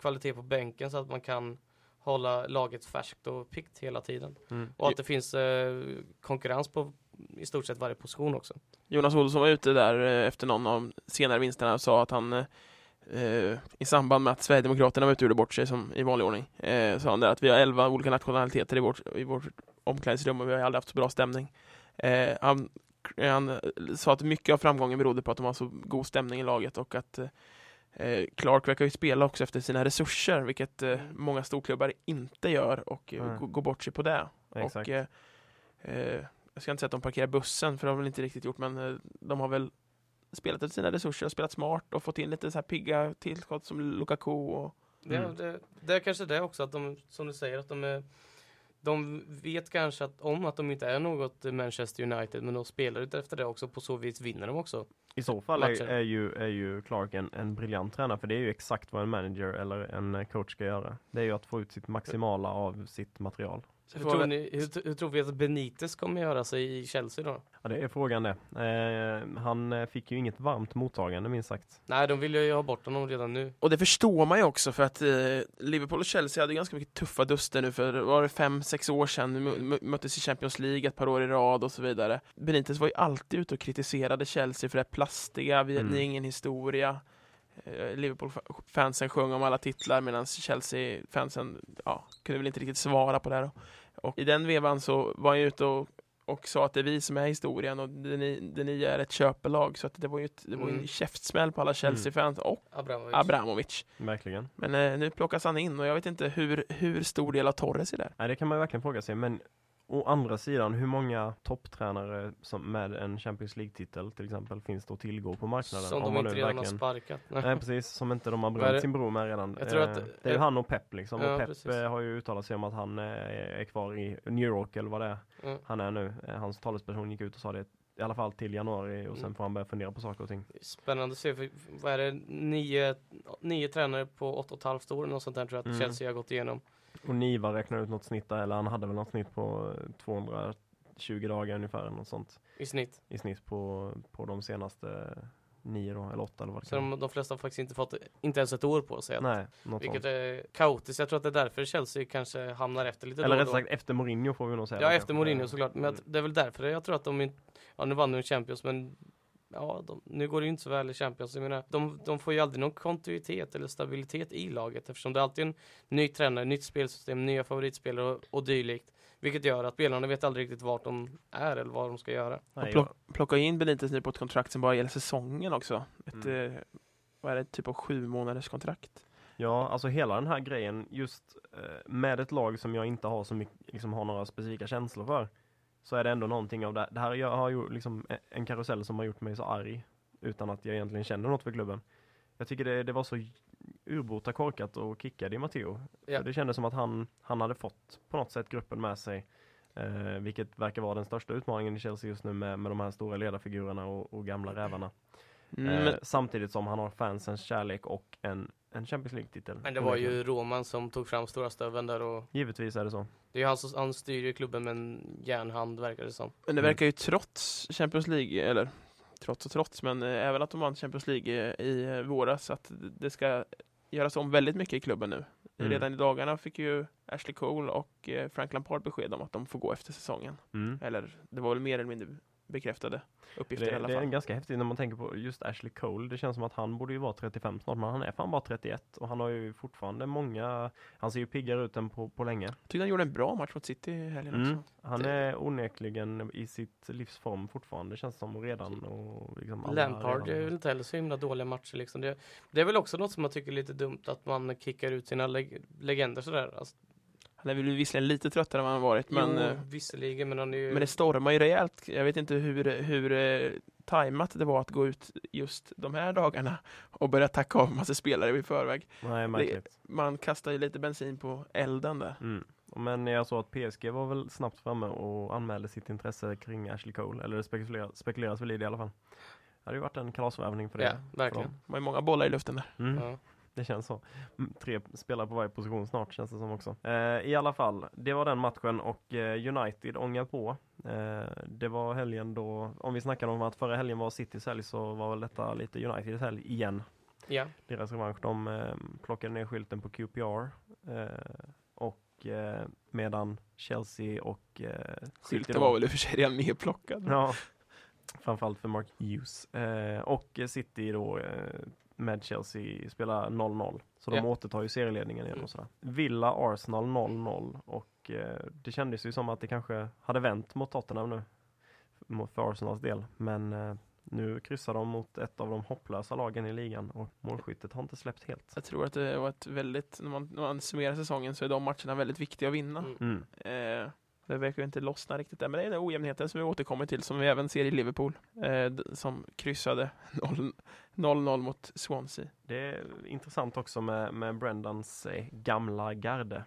[SPEAKER 3] kvalitet på bänken så att man kan hålla laget färskt och piggt hela tiden.
[SPEAKER 1] Mm.
[SPEAKER 3] Och att det finns eh, konkurrens på i stort sett varje position också.
[SPEAKER 2] Jonas Olsson var ute där eh, efter någon av senare vinsterna och sa att han eh, i samband med att Sverigedemokraterna var ute och gjorde bort sig som i vanlig ordning eh, sa han där att vi har 11 olika nationaliteter i vårt, i vårt omklädningsrum och vi har aldrig haft så bra stämning. Eh, han, han sa att mycket av framgången berodde på att de har så god stämning i laget och att eh, Clark verkar ju spela också efter sina resurser, vilket eh, många storklubbar inte gör och eh,
[SPEAKER 1] Nej.
[SPEAKER 2] går- bort sig på det.
[SPEAKER 1] Exakt.
[SPEAKER 2] Och, eh, eh, jag ska inte säga att de parkerar bussen, för det har de väl inte riktigt gjort, men eh, de har väl spelat efter sina resurser och spelat smart och fått in lite så här pigga tillskott som Lukaku och
[SPEAKER 3] Ja,
[SPEAKER 1] Mm.
[SPEAKER 3] det, det är kanske det också att de, som du säger, att de är de vet kanske att, om att de inte är något Manchester United, men de spelar ut efter det också. På så vis vinner de också.
[SPEAKER 1] I så fall är, är, ju, är ju Clark en, en briljant tränare för det är ju exakt vad en manager eller en coach ska göra. Det är ju att få ut sitt maximala av sitt material.
[SPEAKER 3] Hur tror,
[SPEAKER 2] vi-
[SPEAKER 3] ni, hur, hur tror vi att Benitez kommer göra sig i Chelsea då?
[SPEAKER 1] Ja, det är frågan det. Eh, han eh, fick ju inget varmt mottagande minst sagt.
[SPEAKER 3] Nej, de vill ju ha bort honom redan nu.
[SPEAKER 2] Och det förstår man ju också för att eh, Liverpool och Chelsea hade ganska mycket tuffa duster nu för var det fem, sex år sedan, mö- mö- möttes i Champions League ett par år i rad och så vidare. Benitez var ju alltid ute och kritiserade Chelsea för det plastiga, vi,
[SPEAKER 1] Mm.
[SPEAKER 2] ni är ingen historia. eh, Liverpool-fansen sjöng om alla titlar medan Chelsea-fansen ja, kunde väl inte riktigt svara på det. Då. Och I den vevan så var han ute och, och sa att det är vi som är historien och det ni, det ni är ett köpelag. Så att det var ju, ett, det var ju en
[SPEAKER 3] Mm.
[SPEAKER 2] käftsmäll på alla Chelsea-fans och
[SPEAKER 3] Abramovic.
[SPEAKER 2] Abramovic.
[SPEAKER 1] Verkligen.
[SPEAKER 2] Men eh, nu plockas han in och jag vet inte hur, hur stor del av Torres är där.
[SPEAKER 1] Nej, det kan man ju verkligen fråga sig. Men å andra sidan, hur många topptränare som med en Champions League-titel till exempel finns det att tillgå på marknaden?
[SPEAKER 3] Som
[SPEAKER 1] Om
[SPEAKER 3] de inte redan har
[SPEAKER 1] verkligen-
[SPEAKER 3] sparkat. Nej.
[SPEAKER 1] Nej precis, som inte de har bränt sin bro med redan.
[SPEAKER 3] Jag tror att-
[SPEAKER 1] Eh, det är ju han och Pep liksom.
[SPEAKER 3] Ja,
[SPEAKER 1] och Pep
[SPEAKER 3] precis.
[SPEAKER 1] eh, har ju uttalat sig om att han eh, är kvar i New York eller vad det är
[SPEAKER 3] Ja.
[SPEAKER 1] han är nu. Eh, Hans talesperson gick ut och sa det i alla fall till januari och sen
[SPEAKER 3] Mm.
[SPEAKER 1] får han börja fundera på saker och ting.
[SPEAKER 3] Spännande att se, för vad är det, nio, nio tränare på åtta och ett halvt år, något sånt där tror jag att
[SPEAKER 1] Mm.
[SPEAKER 3] Chelsea har gått igenom.
[SPEAKER 1] Och Niva räknar ut något snitt där, eller han hade väl något snitt på eh, 220 dagar ungefär, något sånt
[SPEAKER 3] i snitt.
[SPEAKER 1] i snitt på, på de senaste nio då, eller åtta eller vad det
[SPEAKER 3] Så de, de flesta har faktiskt inte fått inte ens ett år på sig. att-
[SPEAKER 1] Nej,
[SPEAKER 3] Vilket
[SPEAKER 1] sånt.
[SPEAKER 3] är kaotiskt. Jag tror att det är därför Chelsea kanske hamnar efter lite
[SPEAKER 1] Eller
[SPEAKER 3] då.
[SPEAKER 1] sagt efter Mourinho får vi nog säga.
[SPEAKER 3] Ja, efter
[SPEAKER 1] kanske.
[SPEAKER 3] Mourinho såklart. Men
[SPEAKER 1] Mm.
[SPEAKER 3] det är väl därför jag tror att de inte, ja nu vann de Champions men ja, de, nu går det ju inte så väl i Champions. Jag menar, de, de får ju aldrig någon kontinuitet eller stabilitet i laget eftersom det är alltid en ny tränare, nytt spelsystem, nya favoritspelare och, och dylikt. Vilket gör att spelarna vet aldrig riktigt vart de är eller vad de ska göra.
[SPEAKER 1] Nej,
[SPEAKER 2] Och plock, plocka in Benitez nu på ett kontrakt som bara gäller säsongen också. Ett,
[SPEAKER 1] Mm.
[SPEAKER 2] eh, vad är det, typ av sju månaders kontrakt.
[SPEAKER 1] Ja, alltså hela den här grejen just eh, med ett lag som jag inte har så mycket, liksom har några specifika känslor för. Så är det ändå någonting av det. Det här jag har ju liksom e- en karusell som har gjort mig så arg. Utan att jag egentligen känner något för klubben. Jag tycker det, det var så urbota korkat och kicka Di Matteo.
[SPEAKER 3] Ja.
[SPEAKER 1] Det kändes som att han, han hade fått på något sätt gruppen med sig. Eh, vilket verkar vara den största utmaningen i Chelsea just nu med, med de här stora ledarfigurerna och, och gamla rävarna.
[SPEAKER 2] Mm,
[SPEAKER 1] Eh, samtidigt som han har fansens kärlek och en, en Champions League-titel.
[SPEAKER 3] Men det var ju Roman som tog fram stora stöven där och
[SPEAKER 1] Givetvis är det så.
[SPEAKER 3] det är ju han som han styr ju klubben med en järnhand verkar det som.
[SPEAKER 2] men det verkar ju trots Champions League, eller trots och trots, men eh, även att de vann Champions League eh, i eh, våras, att det ska göras om väldigt mycket i klubben nu.
[SPEAKER 1] Mm.
[SPEAKER 2] Redan i dagarna fick ju Ashley Cole och eh, Frank Lampard besked om att de får gå efter säsongen.
[SPEAKER 1] Mm.
[SPEAKER 2] Eller det var väl mer eller mindre bekräftade uppgifter i
[SPEAKER 1] Det,
[SPEAKER 2] alla
[SPEAKER 1] det är
[SPEAKER 2] fall.
[SPEAKER 1] ganska häftigt när man tänker på just Ashley Cole. Det känns som att han borde ju vara 35 snart, men han är fan bara 31 och han har ju fortfarande många, han ser ju piggare ut än på, på länge.
[SPEAKER 2] Jag tyckte han gjorde en bra match mot City i helgen
[SPEAKER 1] Mm.
[SPEAKER 2] också.
[SPEAKER 1] Han
[SPEAKER 3] Det-
[SPEAKER 1] är onekligen i sitt livsform fortfarande, känns som redan. Och liksom
[SPEAKER 3] Lampard
[SPEAKER 1] redan-
[SPEAKER 3] är väl inte heller så himla dåliga matcher liksom. Det, det är väl också något som jag tycker är lite dumt att man kickar ut sina leg legender sådär. Alltså,
[SPEAKER 2] Han är väl visserligen lite tröttare än vad han varit, men,
[SPEAKER 3] jo,
[SPEAKER 2] eh,
[SPEAKER 3] visserligen men han är ju...
[SPEAKER 2] men det stormar ju rejält. Jag vet inte hur, hur eh, tajmat det var att gå ut just de här dagarna och börja tacka av massa spelare i förväg.
[SPEAKER 1] Nej, märkligt.
[SPEAKER 2] Man kastar ju lite bensin på elden där.
[SPEAKER 1] Mm. Men jag såg att PSG var väl snabbt framme och anmälde sitt intresse kring Ashley Cole, eller det spekuleras, spekuleras väl i det i alla fall. Det hade ju varit en kalasvärvning för det.
[SPEAKER 3] Ja, verkligen.
[SPEAKER 2] Det var ju många bollar i luften där.
[SPEAKER 1] Mm.
[SPEAKER 3] Ja.
[SPEAKER 1] Det känns så. Mm, Tre spelare på varje position snart känns det som också. Eh, I alla fall, det var den matchen och eh, United ångar på. Eh, det var helgen då, om vi snackade om att förra helgen var Citys helg så var väl detta lite Uniteds helg igen.
[SPEAKER 3] ja.
[SPEAKER 1] Deras revansch. De eh, plockade ner skylten på QPR. Eh, och eh, medan Chelsea och eh,
[SPEAKER 2] Skylten var väl i och för sig redan nedplockad.
[SPEAKER 1] Ja, framförallt för Mark Hughes. Och City då med Chelsea spelar 0-0. Så de
[SPEAKER 3] Ja.
[SPEAKER 1] återtar ju serieledningen igen och sådär. Villa Arsenal 0-0 och eh, det kändes ju som att det kanske hade vänt mot Tottenham nu. För Arsenals del. Men eh, nu kryssar de mot ett av de hopplösa lagen i ligan och målskyttet har inte släppt helt.
[SPEAKER 2] Jag tror att det var ett väldigt, när man, när man summerar säsongen så är de matcherna väldigt viktiga att vinna.
[SPEAKER 3] Mm.
[SPEAKER 1] Mm.
[SPEAKER 2] Eh, det verkar ju inte lossna riktigt där, men det är den ojämnheten som vi återkommer till, som vi även ser i Liverpool, eh, som kryssade 0 0-0 mot Swansea.
[SPEAKER 1] Det är intressant också med, med Brendans eh, gamla garde.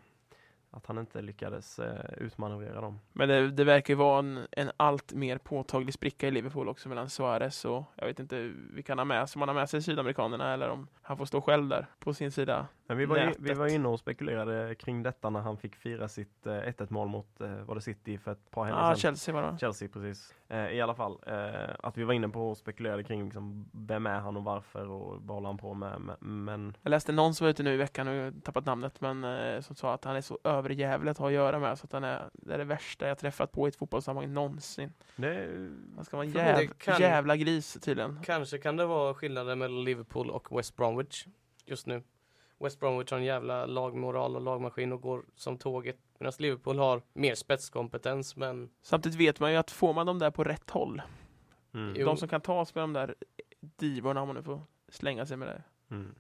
[SPEAKER 1] Att han inte lyckades eh, utmanövrera dem.
[SPEAKER 2] Men det, det verkar ju vara en, en allt mer påtaglig spricka i Liverpool också mellan Suarez och jag vet inte vilka han har med sig, om han har med sig sydamerikanerna eller om han får stå själv där på sin sida.
[SPEAKER 1] Men vi var, ju, vi var inne och spekulerade kring detta när han fick fira sitt eh, 1-1 mål mot eh, var det City för ett par helger
[SPEAKER 2] Ja,
[SPEAKER 1] sedan.
[SPEAKER 2] Chelsea var det?
[SPEAKER 1] Chelsea precis. Eh, I alla fall, eh, att vi var inne på och spekulerade kring liksom, vem är han och varför och vad håller han på med. Men,
[SPEAKER 2] Jag läste någon som var ute nu i veckan och jag har tappat namnet men eh, som sa att han är så överjävlig att ha att göra med så att han är, det är det värsta jag träffat på i ett fotbollssammanhang någonsin.
[SPEAKER 1] det,
[SPEAKER 2] Han ska vara en jäv,
[SPEAKER 3] kan-
[SPEAKER 2] jävla gris tydligen.
[SPEAKER 3] Kanske kan det vara skillnaden mellan Liverpool och West Bromwich just nu. West Bromwich har en jävla lagmoral och lagmaskin och går som tåget. Medan Liverpool har mer spetskompetens men
[SPEAKER 2] Samtidigt vet man ju att får man dem där på rätt håll,
[SPEAKER 1] mm,
[SPEAKER 2] de som kan tas med de där divorna om man nu får slänga sig med det
[SPEAKER 1] mm.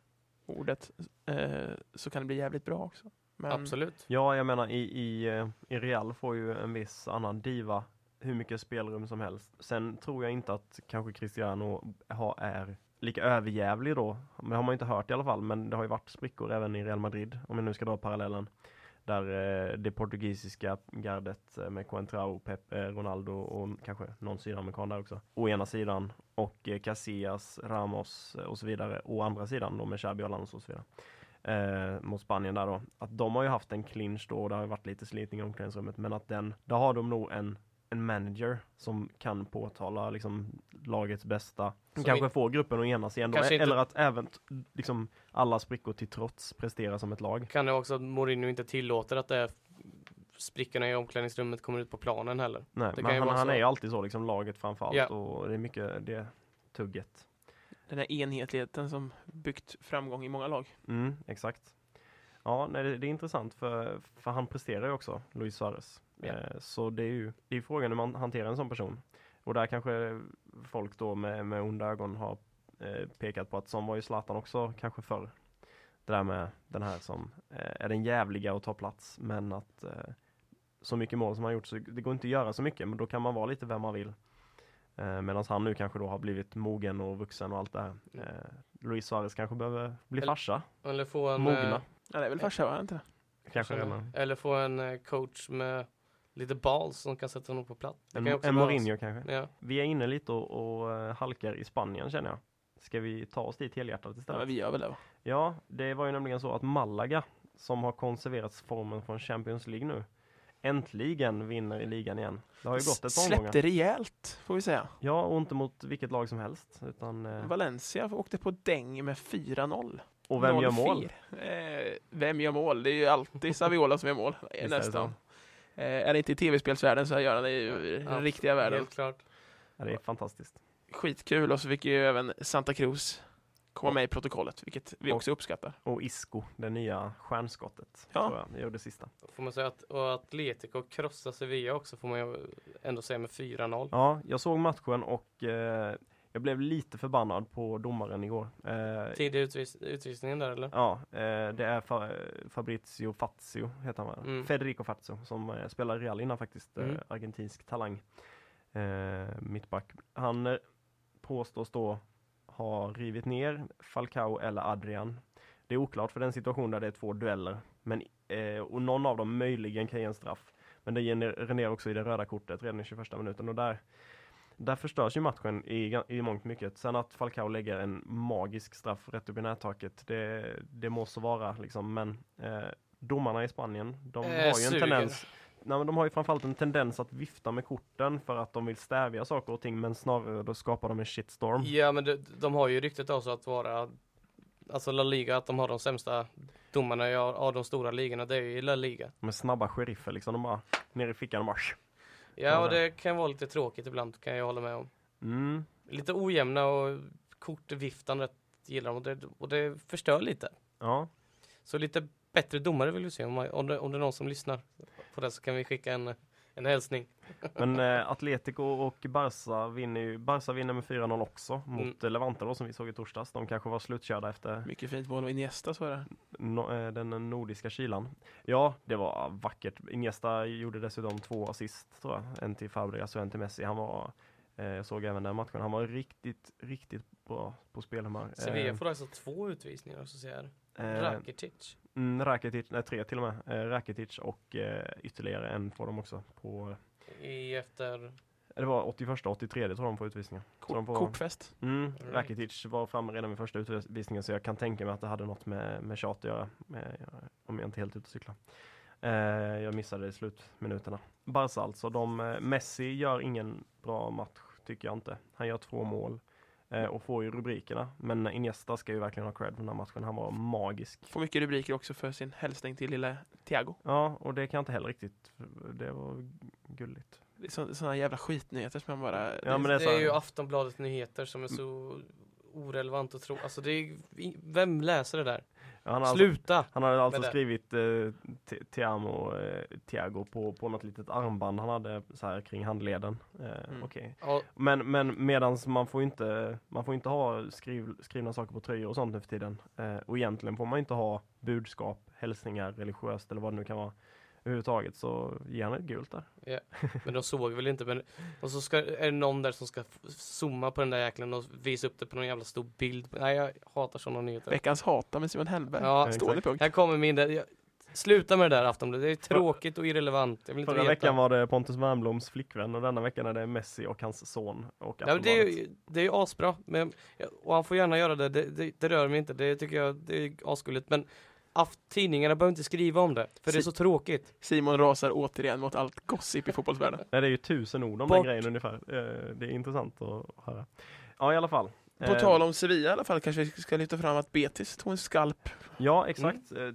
[SPEAKER 2] ordet, eh, så kan det bli jävligt bra också. Men
[SPEAKER 3] absolut.
[SPEAKER 1] Ja, jag menar i, i, eh, i Real får ju en viss annan diva hur mycket spelrum som helst. Sen tror jag inte att kanske Cristiano har, är lika överjävlig då. Men det har man ju inte hört i alla fall. Men det har ju varit sprickor även i Real Madrid, om jag nu ska dra parallellen. Där eh, det portugisiska gardet eh, med Coentrao, Pep, eh, Ronaldo och kanske någon sydamerikan där också. Å ena sidan och eh, Casillas, Ramos eh, och så vidare. Å andra sidan då med Xabi Alonso och så vidare eh, mot Spanien där då. Att de har ju haft en clinch då och det har ju varit lite slitning i omklädningsrummet. Men att den, där har de nog en, en manager som kan påtala liksom lagets bästa.
[SPEAKER 3] Som
[SPEAKER 1] kanske
[SPEAKER 3] i-
[SPEAKER 1] få gruppen att enas igen.
[SPEAKER 3] Kanske inte-
[SPEAKER 1] Eller att även liksom alla sprickor till trots prestera som ett lag.
[SPEAKER 3] Kan det också att Mourinho inte tillåter att det är sprickorna i omklädningsrummet kommer ut på planen heller.
[SPEAKER 1] Nej,
[SPEAKER 3] Det
[SPEAKER 1] men han, han är ju alltid så liksom laget framför allt
[SPEAKER 3] Ja.
[SPEAKER 1] och det är mycket det tugget.
[SPEAKER 2] den här enhetligheten som byggt framgång i många lag.
[SPEAKER 1] Mm, exakt. Ja, nej, det, det är intressant för, för han presterar ju också, Luis Suarez. Eh, så det är ju det är frågan hur man hanterar en sån person. Och där kanske folk då med, med onda ögon har eh, pekat på att som var ju Zlatan också kanske förr. Det där med den här som eh, är den jävliga och tar plats men att eh, så mycket mål som han gjort så det går inte att göra så mycket men då kan man vara lite vem man vill. Eh, Medan han nu kanske då har blivit mogen och vuxen och allt det här.
[SPEAKER 3] Mm.
[SPEAKER 1] Eh, Luis Suarez kanske behöver bli
[SPEAKER 3] Eller-
[SPEAKER 1] farsa.
[SPEAKER 3] Eller få en,
[SPEAKER 1] Mogna.
[SPEAKER 3] eh,
[SPEAKER 2] Ja, det är väl farsa, va? Inte?
[SPEAKER 1] Kanske
[SPEAKER 3] eller,
[SPEAKER 1] redan.
[SPEAKER 3] eller få en coach med lite balls som kan sätta honom på plats.
[SPEAKER 1] En, en. Mourinho kanske.
[SPEAKER 3] Ja.
[SPEAKER 1] Vi är inne lite och, och eh, halkar i Spanien känner jag. Ska vi ta oss dit helhjärtat
[SPEAKER 2] Ja,
[SPEAKER 1] istället?
[SPEAKER 2] vi gör väl det va?
[SPEAKER 1] Ja, det var ju nämligen så att Malaga, som har konserverat formen från Champions League nu, äntligen vinner i ligan igen. Det har ju gått ett par
[SPEAKER 2] Släppte
[SPEAKER 1] omgångar.
[SPEAKER 2] rejält, får vi säga.
[SPEAKER 1] Ja, och inte mot vilket lag som helst. Utan, eh,
[SPEAKER 2] Valencia åkte på däng med 4-0.
[SPEAKER 1] och vem gör
[SPEAKER 2] 0-4.
[SPEAKER 1] mål?
[SPEAKER 2] Eh, vem gör mål? Det är ju alltid Saviola som gör mål. Nästan. Eh, är det inte i tv-spelsvärlden så gör han det i
[SPEAKER 3] Ja,
[SPEAKER 2] den riktiga världen.
[SPEAKER 3] Helt klart.
[SPEAKER 1] Ja, det är fantastiskt.
[SPEAKER 2] Skitkul och så fick ju även Santa Cruz komma med i protokollet, vilket vi
[SPEAKER 1] Och-
[SPEAKER 2] också uppskattar.
[SPEAKER 1] Och Isco, det nya stjärnskottet.
[SPEAKER 2] Ja.
[SPEAKER 1] Tror jag, det gjorde sista.
[SPEAKER 3] Får man säga att och Atletico krossar Sevilla också får man ju ändå säga med 4-0.
[SPEAKER 1] Ja, jag såg matchen och eh, jag blev lite förbannad på domaren igår. Eh,
[SPEAKER 3] Tidig utvis utvisningen där eller?
[SPEAKER 1] Ja, eh, det är Fa Fabrizio Fazio, heter han?
[SPEAKER 3] Mm.
[SPEAKER 1] Federico Fazio, som eh, spelar Real innan faktiskt, eh,
[SPEAKER 3] Mm.
[SPEAKER 1] argentinsk talang. Eh, mittback. Han eh, påstås då ha rivit ner Falcao eller Adrian. Det är oklart för den situation där det är två dueller. Men, och någon av dem möjligen kan ge en straff. Men det genererar ner också i det röda kortet redan i 21 minuten. Och där, där förstörs ju matchen i, i mångt mycket. Sen att Falcao lägger en magisk straff rätt upp i nättaket, det, det måste vara liksom. Men eh, domarna i Spanien, de
[SPEAKER 3] Eh,
[SPEAKER 1] har ju en tendens Nej, men de har ju framförallt en tendens att vifta med korten för att de vill stävja saker och ting men snarare då skapar de en shitstorm.
[SPEAKER 3] Ja men de, de har ju ryktet också att vara Alltså La Liga, att de har de sämsta domarna av de stora ligorna, det är ju La Liga.
[SPEAKER 1] Är snabba sheriffer liksom, de bara ner i fickan och bara.
[SPEAKER 3] Ja och det kan vara lite tråkigt ibland, kan jag hålla med om.
[SPEAKER 1] mm.
[SPEAKER 3] Lite ojämna och kortviftandet gillar de och det, och det förstör lite.
[SPEAKER 1] Ja,
[SPEAKER 3] Så lite bättre domare vill vi se, om, om, det, om det är någon som lyssnar på det så kan vi skicka en, en hälsning.
[SPEAKER 1] men eh, Atletico och Barca vinner ju, Barca vinner med 4-0 också mot mm. Levante då som vi såg i torsdags. De kanske var slutkörda efter
[SPEAKER 2] Mycket fint mål av Iniesta så är det.
[SPEAKER 1] no, eh, den nordiska kylan. Ja, det var vackert. Iniesta gjorde dessutom två assist tror jag. En till Fabregas och en till Messi. Han var, eh, jag såg även den matchen, han var riktigt, riktigt bra på spelhumör.
[SPEAKER 3] Sevilla
[SPEAKER 1] Eh,
[SPEAKER 3] får alltså två utvisningar också ser jag.
[SPEAKER 1] Eh,
[SPEAKER 3] Rakitic.
[SPEAKER 1] Mm, Rakitic, nej tre till och med. Eh, Rakitic och eh, ytterligare en får de också på
[SPEAKER 3] I efter
[SPEAKER 1] Det var 81 83 tror de får utvisningar. Så de
[SPEAKER 2] Kort,
[SPEAKER 1] får-
[SPEAKER 2] Kortfest.
[SPEAKER 1] Mm,
[SPEAKER 3] right.
[SPEAKER 1] Rakitic var framme redan vid första utvisningen så jag kan tänka mig att det hade något med, med tjat att göra. Med, om jag inte helt ute och cyklar. Jag missade det i slutminuterna. Barca alltså, de, Messi gör ingen bra match tycker jag inte. Han gör två mål och får ju rubrikerna. Men Iniesta ska ju verkligen ha cred för den här matchen. Han var magisk.
[SPEAKER 2] Får mycket rubriker också för sin hälsning till lilla Thiago.
[SPEAKER 1] Ja, och det kan jag inte heller riktigt. Det var gulligt.
[SPEAKER 2] Det är så, sådana jävla skitnyheter som man bara...
[SPEAKER 1] Ja, men det är
[SPEAKER 3] Det
[SPEAKER 1] så
[SPEAKER 3] är
[SPEAKER 1] här-
[SPEAKER 3] ju Aftonbladet Nyheter som är så orelevant att tro. Alltså det är, vem läser det där?
[SPEAKER 1] Han har alltså,
[SPEAKER 3] Sluta!
[SPEAKER 1] Han hade alltså skrivit eh, Ti- Tiamo, eh, Tiago på, på något litet armband han hade så här kring handleden. Eh,
[SPEAKER 2] Mm.
[SPEAKER 1] okej.
[SPEAKER 3] Ja,
[SPEAKER 1] Men, men medans man får inte, man får inte ha skriv, skrivna saker på tröjor och sånt nu för tiden. Eh, och egentligen får man inte ha budskap, hälsningar, religiöst eller vad det nu kan vara. Överhuvudtaget så ger han ett gult där.
[SPEAKER 3] men de såg väl inte men Och så ska, är det någon där som ska zooma på den där jäkeln och visa upp det på någon jävla stor bild. Nej jag hatar sådana nyheter.
[SPEAKER 2] Veckans hata med Simon Hellberg.
[SPEAKER 3] Ja,
[SPEAKER 1] exakt.
[SPEAKER 2] punkt.
[SPEAKER 3] Här kommer min där. Jag, sluta med det där Aftonbladet. Det är tråkigt och irrelevant. Jag vill inte
[SPEAKER 1] Förra
[SPEAKER 3] veta.
[SPEAKER 1] veckan var det Pontus Wernbloms flickvän och denna veckan är det Messi och hans son. Och
[SPEAKER 3] Ja, det, är ju, det är ju asbra. Men, och han får gärna göra det. Det, det. det rör mig inte. Det tycker jag det är asgulligt. Men af, tidningarna behöver inte skriva om det. För det är så tråkigt.
[SPEAKER 2] Simon rasar återigen mot allt gossip i fotbollsvärlden.
[SPEAKER 1] Nej, det är ju tusen ord om
[SPEAKER 3] Bort.
[SPEAKER 1] den grejen ungefär. Eh, det är intressant att höra. Ja, i alla fall.
[SPEAKER 2] På
[SPEAKER 1] Eh,
[SPEAKER 2] tal om Sevilla i alla fall kanske vi ska lyfta fram att Betis tog en skalp.
[SPEAKER 1] Ja, exakt. Eh,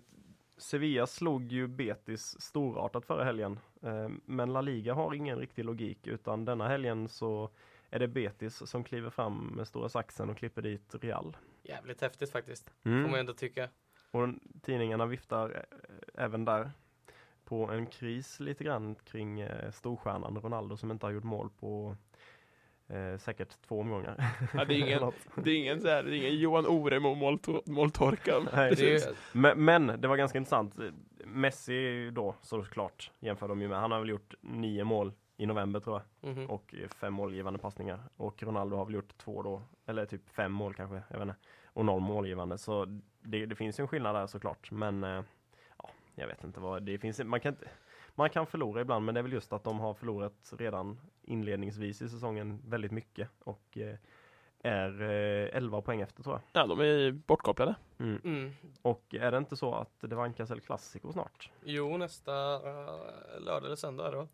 [SPEAKER 1] Sevilla slog ju Betis storartat förra helgen. Eh, men La Liga har ingen riktig logik utan denna helgen så är det Betis som kliver fram med stora saxen och klipper dit Real.
[SPEAKER 3] Jävligt häftigt faktiskt.
[SPEAKER 1] Mm.
[SPEAKER 3] Får man ändå tycka.
[SPEAKER 1] Och tidningarna viftar eh, även där på en kris lite grann kring eh, storstjärnan Ronaldo som inte har gjort mål på eh, säkert två omgångar.
[SPEAKER 2] Ja, det är ingen-. [LAUGHS] Det är ingen, så här, det är ingen Johan Oremo måltor- måltorka.
[SPEAKER 1] Nej,
[SPEAKER 3] Det är
[SPEAKER 1] Men, men det var ganska intressant. Messi då såklart jämför de ju med. Han har väl gjort nio mål i november tror jag.
[SPEAKER 3] mhm.
[SPEAKER 1] Och eh, fem målgivande passningar. Och Ronaldo har väl gjort två då. Eller typ fem mål kanske. Jag vet inte. Och noll målgivande. Så det, det finns ju en skillnad där såklart. Men eh, ja, jag vet inte vad det finns. Man kan, inte, man kan förlora ibland. Men det är väl just att de har förlorat redan inledningsvis i säsongen väldigt mycket. Och eh, är eh, 11 poäng efter tror jag.
[SPEAKER 2] Ja, de är bortkopplade.
[SPEAKER 1] Mm.
[SPEAKER 3] Mm.
[SPEAKER 1] Och är det inte så att det vankas El Clasico snart?
[SPEAKER 3] Jo, nästa uh, lördag eller söndag då.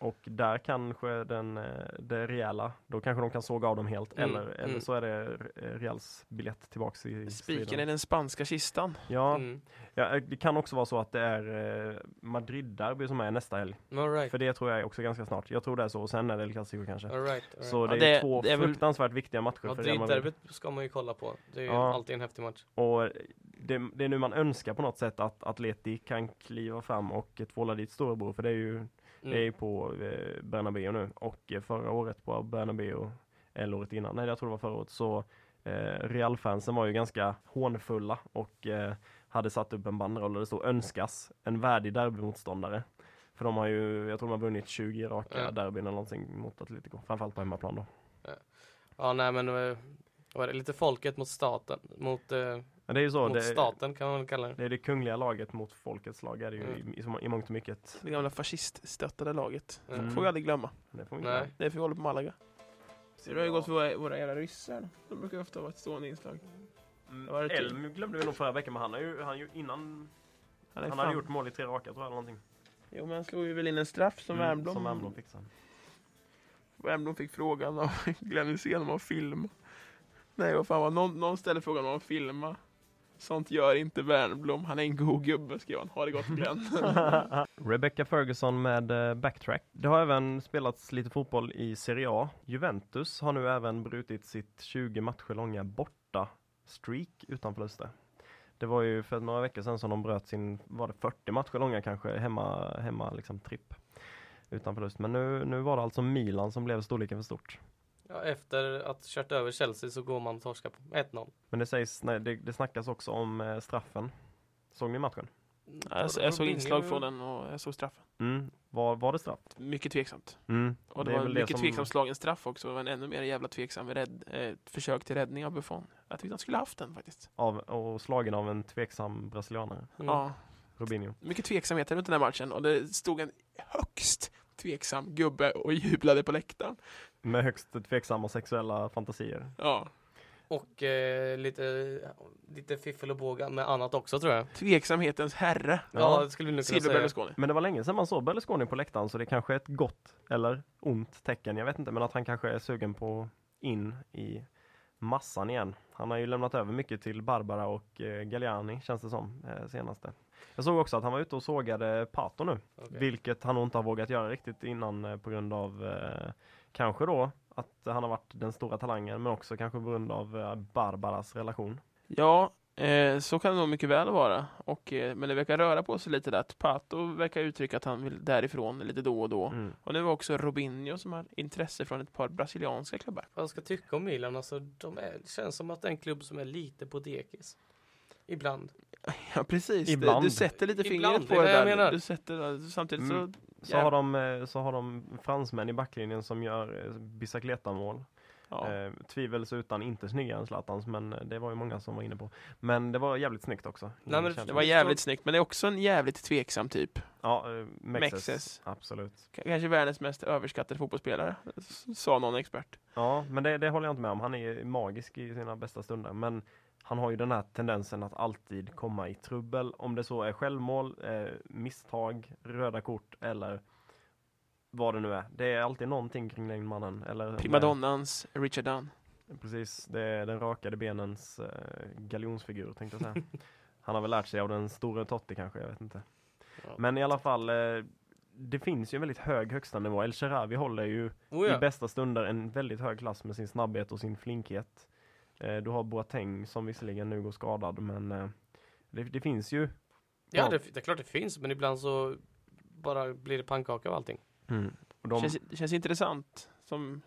[SPEAKER 1] Och där kanske den, eh, det rejäla, då kanske de kan såga av dem helt.
[SPEAKER 3] Mm,
[SPEAKER 1] Eller, eller
[SPEAKER 3] mm.
[SPEAKER 1] så är det eh, Reals biljett tillbaks i
[SPEAKER 2] Spiken i den spanska kistan.
[SPEAKER 1] Ja,
[SPEAKER 3] Mm.
[SPEAKER 1] ja, eh, det kan också vara så att det är Madrid-derby som är nästa helg.
[SPEAKER 3] All right.
[SPEAKER 1] För det tror jag är också ganska snart. Jag tror det är så, och sen är det El Clasico kanske.
[SPEAKER 3] All right. All right.
[SPEAKER 1] Så det
[SPEAKER 2] Ja,
[SPEAKER 1] är
[SPEAKER 2] det-
[SPEAKER 1] två
[SPEAKER 2] det är väl-
[SPEAKER 1] fruktansvärt viktiga matcher.
[SPEAKER 3] Madrid-derbyt ska man ju kolla på. Det är ju
[SPEAKER 1] Ja.
[SPEAKER 3] alltid en häftig match.
[SPEAKER 1] Och det, det är nu man önskar på något sätt att Atleti kan kliva fram och tvåla dit storebror. För det är ju
[SPEAKER 3] Mm.
[SPEAKER 1] Det är på eh, Bernabéu nu och eh, förra året på Bernabéu, eller året innan, nej jag tror det var förra året, så eh, Real-fansen var ju ganska hånfulla och eh, hade satt upp en banderoll där det stod önskas en värdig derbymotståndare. För de har ju, jag tror de har vunnit 20 raka
[SPEAKER 3] Ja.
[SPEAKER 1] derbyn eller någonting mot Atletico, framförallt på hemmaplan då.
[SPEAKER 3] Ja, nej men är det? lite folket mot staten. Mot, eh,
[SPEAKER 1] Men det är ju så,
[SPEAKER 3] mot
[SPEAKER 1] det,
[SPEAKER 3] staten kan man väl kalla det.
[SPEAKER 1] det är det kungliga laget mot folkets lag är det ju
[SPEAKER 3] Mm.
[SPEAKER 1] i, i, i mångt och mycket.
[SPEAKER 2] Det gamla fasciststöttade laget.
[SPEAKER 3] Mm.
[SPEAKER 2] Får vi aldrig glömma.
[SPEAKER 1] Det får vi
[SPEAKER 3] Nej.
[SPEAKER 1] inte
[SPEAKER 2] Det är för vi håller på Malaga. Så det har ju gått för våra, våra era ryssar. De brukar ofta vara ett stående inslag. Det
[SPEAKER 1] Mm.
[SPEAKER 2] det.
[SPEAKER 1] Elm glömde vi nog förra veckan, men han har ju, han ju innan,
[SPEAKER 2] Han,
[SPEAKER 1] han hade gjort mål i tre raka tror jag eller någonting.
[SPEAKER 2] Jo men han slog ju väl in en straff som
[SPEAKER 1] Mm,
[SPEAKER 2] Wernbloom.
[SPEAKER 1] Som Wernbloom fixade.
[SPEAKER 2] Wernbloom fick frågan av [LAUGHS] Glenn Hysén om att filma. Nej vad fan var någon, någon ställde frågan om att filma. Sånt gör inte Wernbloom. Han är en god gubbe skrev han. Ha det gott Glenn. [LAUGHS]
[SPEAKER 1] Rebecca Ferguson med eh, backtrack. Det har även spelats lite fotboll i Serie A. Juventus har nu även brutit sitt 20 matcher långa borta streak utan förluster. Det var ju för några veckor sedan som de bröt sin, var det 40 matcher långa kanske, hemma, hemma liksom tripp. Utan förlust. Men nu, nu var det alltså Milan som blev storleken för stort.
[SPEAKER 3] Ja, efter att kört över Chelsea så går man och torskar på 1-0.
[SPEAKER 1] Men det sägs, nej, det, det snackas också om eh, straffen. Såg ni matchen?
[SPEAKER 2] jag, jag såg inslag från den och jag såg straffen.
[SPEAKER 1] Mm. Var, var det straff?
[SPEAKER 2] Mycket tveksamt.
[SPEAKER 1] Mm.
[SPEAKER 2] Och det,
[SPEAKER 1] är
[SPEAKER 2] var
[SPEAKER 1] väl
[SPEAKER 2] mycket
[SPEAKER 1] som-
[SPEAKER 2] tveksam slagen straff också. Det var en ännu mer jävla tveksam rädd, eh, försök till räddning av Buffon. Jag tyckte han skulle haft den faktiskt.
[SPEAKER 1] Av, och slagen av en tveksam brasilianare,
[SPEAKER 3] Mm.
[SPEAKER 2] Ja,
[SPEAKER 1] Robinho.
[SPEAKER 2] mycket tveksamheter runt den här matchen och det stod en högst tveksam gubbe och jublade på läktaren.
[SPEAKER 1] Med högst tveksamma sexuella fantasier.
[SPEAKER 2] Ja,
[SPEAKER 3] Och eh, lite, lite fiffel och båga med annat också tror jag.
[SPEAKER 2] tveksamhetens herre.
[SPEAKER 3] Ja, det skulle vi nog kunna
[SPEAKER 2] Silver
[SPEAKER 3] säga.
[SPEAKER 2] Berlusconi.
[SPEAKER 1] Men det var länge sedan man såg Berlusconi på läktaren så det kanske är ett gott eller ont tecken. Jag vet inte, men att han kanske är sugen på in i massan igen. Han har ju lämnat över mycket till Barbara och eh, Galliani känns det som eh, senaste. Jag såg också att han var ute och sågade Pato nu,
[SPEAKER 3] Okej.
[SPEAKER 1] vilket han nog inte har vågat göra riktigt innan eh, på grund av eh, kanske då att han har varit den stora talangen men också kanske på grund av eh, Barbaras relation.
[SPEAKER 2] Ja, eh, så kan det nog mycket väl vara. Och, eh, men det verkar röra på sig lite där. Pato verkar uttrycka att han vill därifrån lite då och då.
[SPEAKER 1] Mm.
[SPEAKER 2] Och nu var också Robinho som har intresse från ett par brasilianska klubbar.
[SPEAKER 3] Vad jag ska tycka om Milan, alltså de är, det känns som att det är en klubb som är lite på dekis. Ibland.
[SPEAKER 2] Ja, precis.
[SPEAKER 1] Ibland.
[SPEAKER 2] Du, du sätter lite
[SPEAKER 3] Ibland,
[SPEAKER 2] fingret på
[SPEAKER 3] det
[SPEAKER 2] det där.
[SPEAKER 3] menar.
[SPEAKER 2] Du sätter, samtidigt
[SPEAKER 1] Mm.
[SPEAKER 2] så...
[SPEAKER 1] Så,
[SPEAKER 2] Ja.
[SPEAKER 1] har de, eh, så har de fransmän i backlinjen som gör eh, bicicleta-mål.
[SPEAKER 2] Ja.
[SPEAKER 1] Eh, tvivelsutan inte snyggare än Zlatans, men eh, det var ju många som var inne på. Men det var jävligt snyggt också.
[SPEAKER 3] Nej,
[SPEAKER 1] Känns
[SPEAKER 2] Det var jävligt snyggt, men det är också en jävligt tveksam typ.
[SPEAKER 1] Ja, eh, Mexes.
[SPEAKER 2] Mexes.
[SPEAKER 1] Absolut.
[SPEAKER 2] K- Kanske världens mest överskattade fotbollsspelare, sa någon expert.
[SPEAKER 1] Ja, men det, det håller jag inte med om. Han är magisk i sina bästa stunder. Men han har ju den här tendensen att alltid komma i trubbel. Om det så är självmål, eh, misstag, röda kort eller vad det nu är. Det är alltid någonting kring den mannen. Eller
[SPEAKER 2] Primadonnans Richard Dunn.
[SPEAKER 1] Precis, det är den rakade benens eh, galjonsfigur tänkte jag säga. [LAUGHS] Han har väl lärt sig av den stora Totti kanske, jag vet inte.
[SPEAKER 3] Ja.
[SPEAKER 1] Men i alla fall, eh, det finns ju en väldigt hög högsta nivå. El Sharawi håller ju
[SPEAKER 3] Oh,
[SPEAKER 1] i
[SPEAKER 3] ja.
[SPEAKER 1] bästa stunder en väldigt hög klass med sin snabbhet och sin flinkhet. Eh, du har Boateng som visserligen nu går skadad, men eh, det, det finns ju.
[SPEAKER 3] ja, det, det är klart det finns, men ibland så bara blir det pannkaka av allting.
[SPEAKER 1] Och de,
[SPEAKER 2] Känns, det känns intressant som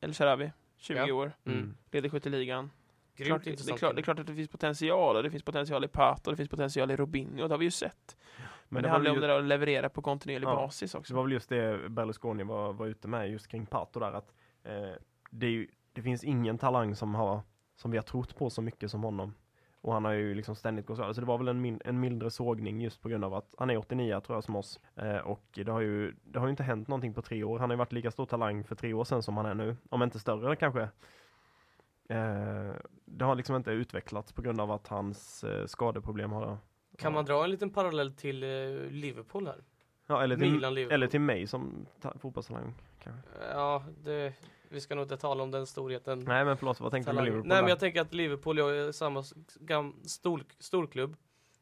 [SPEAKER 2] El Sharawi, 20
[SPEAKER 3] Ja.
[SPEAKER 2] år,
[SPEAKER 1] mm.
[SPEAKER 2] leder skytteligan. Klart, det, är klart, det är klart att det finns potential, och det finns potential i Pato, det finns potential i Robinho, det har vi ju sett. Men,
[SPEAKER 1] Men
[SPEAKER 2] det,
[SPEAKER 1] det,
[SPEAKER 2] handlar
[SPEAKER 1] var
[SPEAKER 2] om
[SPEAKER 1] ju,
[SPEAKER 2] det där att leverera på kontinuerlig
[SPEAKER 1] Ja.
[SPEAKER 2] basis
[SPEAKER 1] det
[SPEAKER 2] också.
[SPEAKER 1] var väl just det Berlusconi var, var ute med just kring Pato där att eh, det, är ju, det finns ingen talang som, har, som vi har trott på så mycket som honom. Och han har ju liksom ständigt gått skadad. Så det var väl en, en mildre sågning just på grund av att han är 89 tror jag som oss. Eh, och det har, ju, det har ju inte hänt någonting på tre år. Han har ju varit lika stor talang för tre år sedan som han är nu. Om inte större kanske. Eh, det har liksom inte utvecklats på grund av att hans eh, skadeproblem har...
[SPEAKER 3] Kan man dra en liten parallell till eh, Liverpool här?
[SPEAKER 1] Ja, eller till,
[SPEAKER 3] Milan-Liverpool.
[SPEAKER 1] eller till mig som ta- fotbollstalang kanske.
[SPEAKER 3] Ja, det, vi ska nog inte tala om den storheten.
[SPEAKER 1] Nej men förlåt, vad tänkte du med. Liverpool?
[SPEAKER 3] Nej men jag tänker att Liverpool är samma stor, storklubb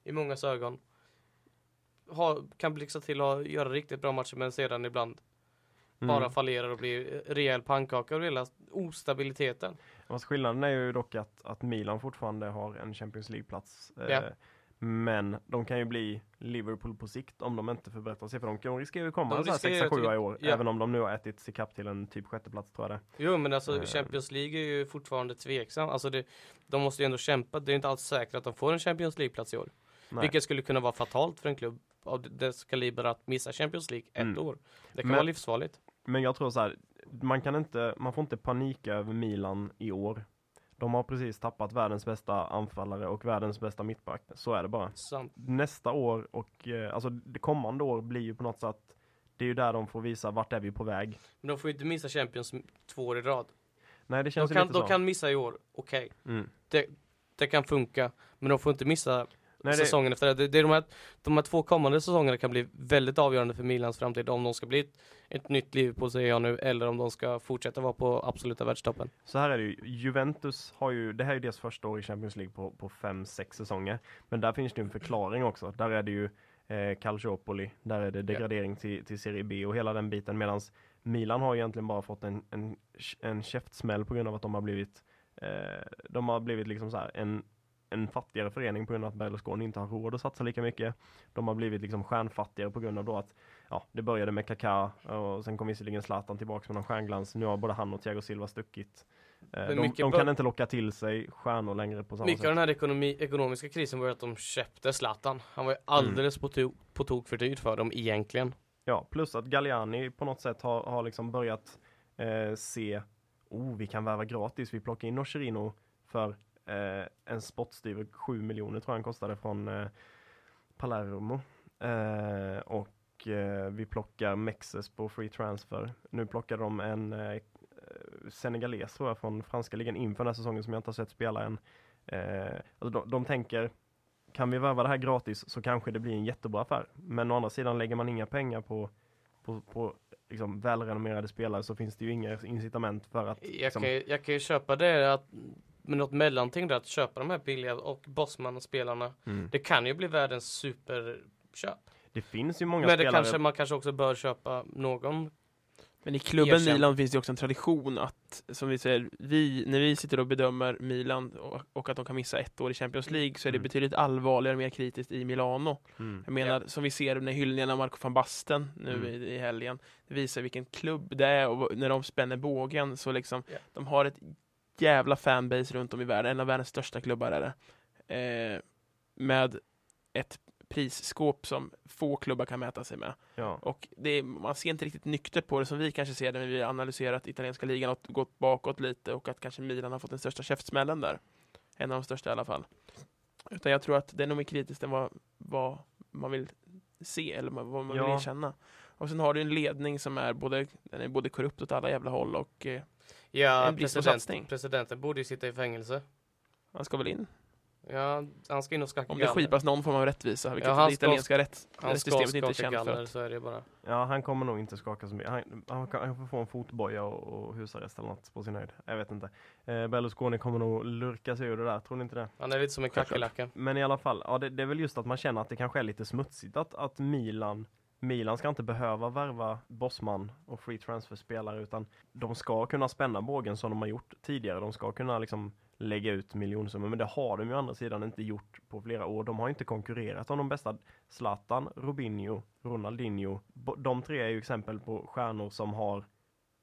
[SPEAKER 3] i många ögon. Ha, kan blixtra till och göra riktigt bra matcher men sedan ibland
[SPEAKER 1] Mm.
[SPEAKER 3] bara fallerar och blir rejäl pannkaka och hela ostabiliteten.
[SPEAKER 1] Fast skillnaden är ju dock att, att Milan fortfarande har en Champions League-plats. Eh,
[SPEAKER 3] Ja.
[SPEAKER 1] Men de kan ju bli Liverpool på sikt om de inte förbättrar sig. För de kan riskera ju komma
[SPEAKER 3] De
[SPEAKER 1] en sån här
[SPEAKER 3] riskerar
[SPEAKER 1] sexa,
[SPEAKER 3] att-
[SPEAKER 1] sjua i år.
[SPEAKER 3] ja.
[SPEAKER 1] Även om de nu har ätit sig kapp till en typ sjätteplats tror jag det.
[SPEAKER 3] Jo men alltså
[SPEAKER 1] Eh.
[SPEAKER 3] Champions League är ju fortfarande tveksam. Alltså det, de måste ju ändå kämpa. Det är inte alls säkert att de får en Champions League-plats i år.
[SPEAKER 1] Nej.
[SPEAKER 3] Vilket skulle kunna vara fatalt för en klubb av dess kaliber att missa Champions League ett
[SPEAKER 1] Mm.
[SPEAKER 3] år. Det kan
[SPEAKER 1] Men-
[SPEAKER 3] vara livsfarligt.
[SPEAKER 1] Men jag tror så här, man kan inte, man får inte panika över Milan i år. De har precis tappat världens bästa anfallare och världens bästa mittback. Så är det bara.
[SPEAKER 3] Sant.
[SPEAKER 1] Nästa år och eh, alltså det kommande år blir ju på något sätt det är ju där de får visa vart är vi på väg.
[SPEAKER 3] Men de får ju inte missa Champions två år i rad.
[SPEAKER 1] Nej det
[SPEAKER 3] De
[SPEAKER 1] känns ju
[SPEAKER 3] kan,
[SPEAKER 1] lite
[SPEAKER 3] de
[SPEAKER 1] så.
[SPEAKER 3] kan missa i år, okej.
[SPEAKER 1] Mm.
[SPEAKER 3] Det kan funka. Men de får inte missa
[SPEAKER 1] Nej, det,
[SPEAKER 3] säsongen efter det. det, det är de, här, de här två kommande säsongerna kan bli väldigt avgörande för Milans framtid. Om de ska bli ett, ett nytt Liverpool säger jag nu. Eller om de ska fortsätta vara på absoluta världstoppen.
[SPEAKER 1] Så här är det ju, Juventus har ju, det här är deras första år i Champions League på, på fem, sex säsonger. Men där finns det en förklaring också. Där är det ju eh, Calciopoli, där är det degradering till, till Serie B och hela den biten. Medan Milan har egentligen bara fått en, en, en käftsmäll på grund av att de har blivit, eh, de har blivit liksom så här en en fattigare förening på grund av att Berlusconi inte har råd att satsa lika mycket. De har blivit liksom stjärnfattigare på grund av då att ja, det började med Kaká och sen kom visserligen Zlatan tillbaka med någon stjärnglans. Nu har både han och Thiago Silva stuckit. Eh,
[SPEAKER 3] Men
[SPEAKER 1] de
[SPEAKER 3] mycket
[SPEAKER 1] de kan inte locka till sig stjärnor längre på samma
[SPEAKER 3] Mycket av
[SPEAKER 1] sätt.
[SPEAKER 3] den här ekonomi, ekonomiska krisen var att de köpte Zlatan. Han var ju alldeles
[SPEAKER 1] Mm.
[SPEAKER 3] på, to, på tok för dyrt för dem egentligen.
[SPEAKER 1] Ja, plus att Galliani på något sätt har, har liksom börjat eh, se, oh vi kan värva gratis, vi plockar in Nocerino för eh, en spottstyver, 7 miljoner tror jag han kostade från eh, Palermo. Eh, och eh, vi plockar Mexes på free transfer. Nu plockar de en eh, senegales tror jag från franska ligan inför den här säsongen som jag inte har sett spela än. Eh, alltså de, de tänker, kan vi värva det här gratis så kanske det blir en jättebra affär. Men å andra sidan lägger man inga pengar på, på, på liksom välrenommerade spelare så finns det ju inga incitament för att
[SPEAKER 3] Jag
[SPEAKER 1] liksom,
[SPEAKER 3] kan, ju- jag kan ju köpa det att med något mellanting där att köpa de här billiga och Bosman-spelarna.
[SPEAKER 1] mm.
[SPEAKER 3] Det kan ju bli världens superköp.
[SPEAKER 1] Det finns ju många
[SPEAKER 3] Men det
[SPEAKER 1] spelare.
[SPEAKER 3] kanske, man kanske också bör köpa någon.
[SPEAKER 2] Men i klubben
[SPEAKER 3] Erkänn.
[SPEAKER 2] Milan finns det också en tradition att, som vi säger, vi, när vi sitter och bedömer Milan och, och att de kan missa ett år i Champions League så är det
[SPEAKER 1] Mm.
[SPEAKER 2] betydligt allvarligare och mer kritiskt i Milano.
[SPEAKER 1] Mm.
[SPEAKER 2] Jag menar, som vi ser när hyllningen av Marco van Basten nu
[SPEAKER 1] Mm.
[SPEAKER 2] i, i helgen. Det visar vilken klubb det är och när de spänner bågen så liksom,
[SPEAKER 3] Ja.
[SPEAKER 2] de har ett jävla fanbase runt om i världen. En av världens största klubbar är det. Eh, med ett prisskåp som få klubbar kan mäta sig med.
[SPEAKER 1] Ja.
[SPEAKER 2] Och det är, man ser inte riktigt nyktert på det som vi kanske ser det när vi analyserat italienska ligan och gått bakåt lite och att kanske Milan har fått den största käftsmällen där. En av de största i alla fall. Utan jag tror att det är nog mer kritiskt än vad, vad man vill se eller vad vad man
[SPEAKER 1] Ja.
[SPEAKER 2] vill erkänna. Och sen har du en ledning som är både, den är både korrupt åt alla jävla håll och eh,
[SPEAKER 3] Ja,
[SPEAKER 2] En brist på
[SPEAKER 3] president,
[SPEAKER 2] satsning.
[SPEAKER 3] presidenten borde ju sitta i fängelse.
[SPEAKER 2] han ska väl in.
[SPEAKER 3] Ja, han ska in och skaka
[SPEAKER 2] Om det skipas någon form av rättvisa, vilket
[SPEAKER 3] Ja, han
[SPEAKER 2] det
[SPEAKER 3] ska-
[SPEAKER 2] italienska rätt,
[SPEAKER 3] Han ska
[SPEAKER 2] rättssystemet inte är känt för.
[SPEAKER 3] galler,
[SPEAKER 2] Att,
[SPEAKER 3] så är det bara.
[SPEAKER 1] Ja, han kommer nog inte skaka så mycket. Han, han, kan- han får få en fotboja och, och husarrest eller något på sin höjd. Jag vet inte. Eh, Berlusconi kommer nog lurka sig ur det där, tror ni inte det?
[SPEAKER 3] Han är lite som en kackerlacka.
[SPEAKER 1] Men i alla fall, ja, det, det är väl just att man känner att det kanske är lite smutsigt att, att Milan Milan ska inte behöva värva bossman och free transfer-spelare utan de ska kunna spänna bågen som de har gjort tidigare. De ska kunna liksom lägga ut miljonsummor, men det har de ju å andra sidan inte gjort på flera år. De har inte konkurrerat om de bästa Zlatan, Robinho, Ronaldinho. De tre är ju exempel på stjärnor som har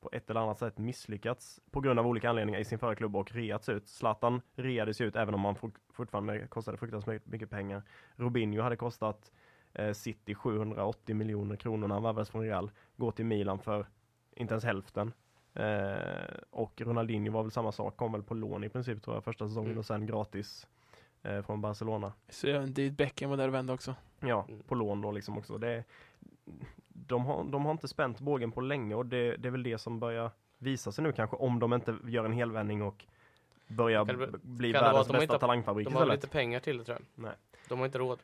[SPEAKER 1] på ett eller annat sätt misslyckats på grund av olika anledningar i sin förra klubb och reats ut. Zlatan reades ut även om han fortfarande kostade fruktansvärt mycket pengar. Robinho hade kostat City 780 miljoner kronor när han värvades från Real. Går till Milan för inte ens hälften. Eh, och Ronaldinho var väl samma sak, kom väl på lån i princip tror jag första säsongen
[SPEAKER 3] Mm.
[SPEAKER 1] och sen gratis eh, från Barcelona.
[SPEAKER 2] så ja, David Beckham var där och vände också.
[SPEAKER 1] Ja,
[SPEAKER 3] Mm.
[SPEAKER 1] på lån då liksom också. Det, de, har, de har inte spänt bågen på länge och det, det är väl det som börjar visa sig nu kanske om de inte gör en helvändning och börjar
[SPEAKER 3] Kan det-
[SPEAKER 1] b- bli
[SPEAKER 3] kan det vara
[SPEAKER 1] världens bästa
[SPEAKER 3] inte-
[SPEAKER 1] talangfabrik
[SPEAKER 3] De har
[SPEAKER 1] istället.
[SPEAKER 3] lite pengar till det tror jag.
[SPEAKER 1] Nej.
[SPEAKER 3] De har inte råd.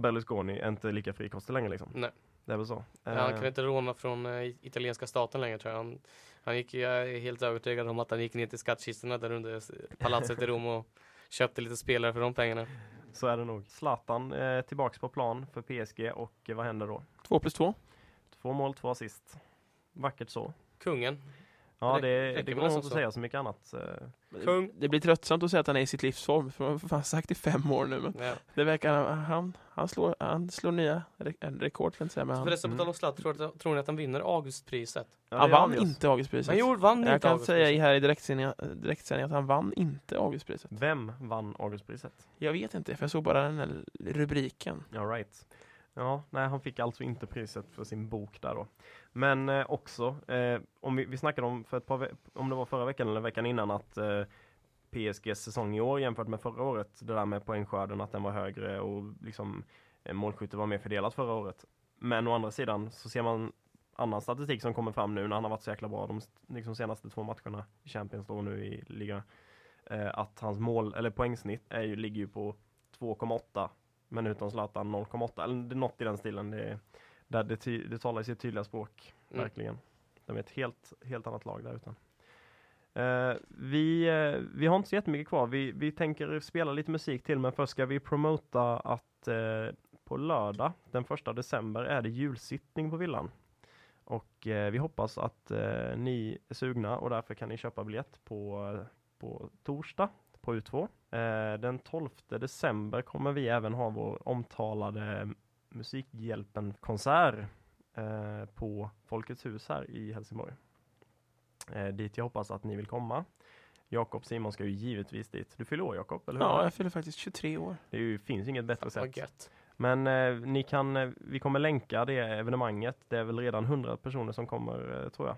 [SPEAKER 1] Berlusconi är inte lika frikostig längre liksom.
[SPEAKER 3] Nej.
[SPEAKER 1] Det är väl så.
[SPEAKER 3] Ja, han
[SPEAKER 1] Eh,
[SPEAKER 3] kan inte råna från eh, italienska staten längre tror jag. Han, han gick, jag är helt övertygad om att han gick ner till skattkistorna där under palatset i Rom och [LAUGHS] köpte lite spelare för de pengarna.
[SPEAKER 1] Så är det nog. Zlatan eh, tillbaks på plan för PSG och eh, vad händer då?
[SPEAKER 2] Två plus två.
[SPEAKER 1] Två mål, två assist. Vackert så.
[SPEAKER 3] Kungen.
[SPEAKER 1] Ja, det, det
[SPEAKER 3] väl
[SPEAKER 1] går nog inte att säga så mycket annat. eh.
[SPEAKER 3] Kung.
[SPEAKER 2] Det blir tröttsamt att säga att han är i sitt livsform, för man har fan sagt i fem år nu. Men
[SPEAKER 3] Ja.
[SPEAKER 2] det verkar, han, han, slår, han slår nya re- rekord, kan jag säga. Men han,
[SPEAKER 3] Förresten på
[SPEAKER 1] Mm.
[SPEAKER 3] tal om Zlatan, tror, tror ni att han vinner Augustpriset?
[SPEAKER 1] Ja,
[SPEAKER 2] han
[SPEAKER 1] det
[SPEAKER 2] vann
[SPEAKER 1] avgörs.
[SPEAKER 2] inte Augustpriset.
[SPEAKER 3] Han gjorde, vann
[SPEAKER 2] Jag
[SPEAKER 3] inte
[SPEAKER 2] kan säga här i direktsändning, direktsändning att han vann inte Augustpriset.
[SPEAKER 1] Vem vann Augustpriset?
[SPEAKER 2] Jag vet inte, för jag såg bara den här rubriken.
[SPEAKER 1] Ja, right. Ja, nej, han fick alltså inte priset för sin bok där då. Men eh, också, eh, om vi, vi snackade om för ett par om det var förra veckan eller veckan innan att eh, PSGs säsong i år jämfört med förra året, det där med poängskörden, att den var högre och liksom eh, målskytte var mer fördelat förra året. Men å andra sidan så ser man annan statistik som kommer fram nu när han har varit så jäkla bra de liksom, senaste två matcherna i Champions då nu i liga. Eh, att hans mål, eller poängsnitt är ju, ligger ju på 2,8 men utan Zlatan 0,8 eller något i den stilen. Det, där det, det talar i sitt tydliga språk,
[SPEAKER 3] Mm.
[SPEAKER 1] verkligen. De är ett helt, helt annat lag där utan. Eh, vi, eh, vi har inte så jättemycket kvar. Vi, vi tänker spela lite musik till men först ska vi promota att eh, på lördag den första december är det julsittning på villan. Och vi hoppas att ni är sugna och därför kan ni köpa biljett på, på torsdag på U2. Eh, den 12 december kommer vi även ha vår omtalade Musikhjälpen-konsert eh, på Folkets hus här i Helsingborg. Eh, dit jag hoppas att ni vill komma. Jakob Simon ska ju givetvis dit. Du fyller år Jakob, eller hur?
[SPEAKER 2] Ja, jag fyller faktiskt 23 år.
[SPEAKER 1] Det ju, finns inget bättre sätt.
[SPEAKER 3] gött.
[SPEAKER 1] Men eh, ni kan, eh, vi kommer länka det evenemanget. Det är väl redan 100 personer som kommer, eh, tror jag.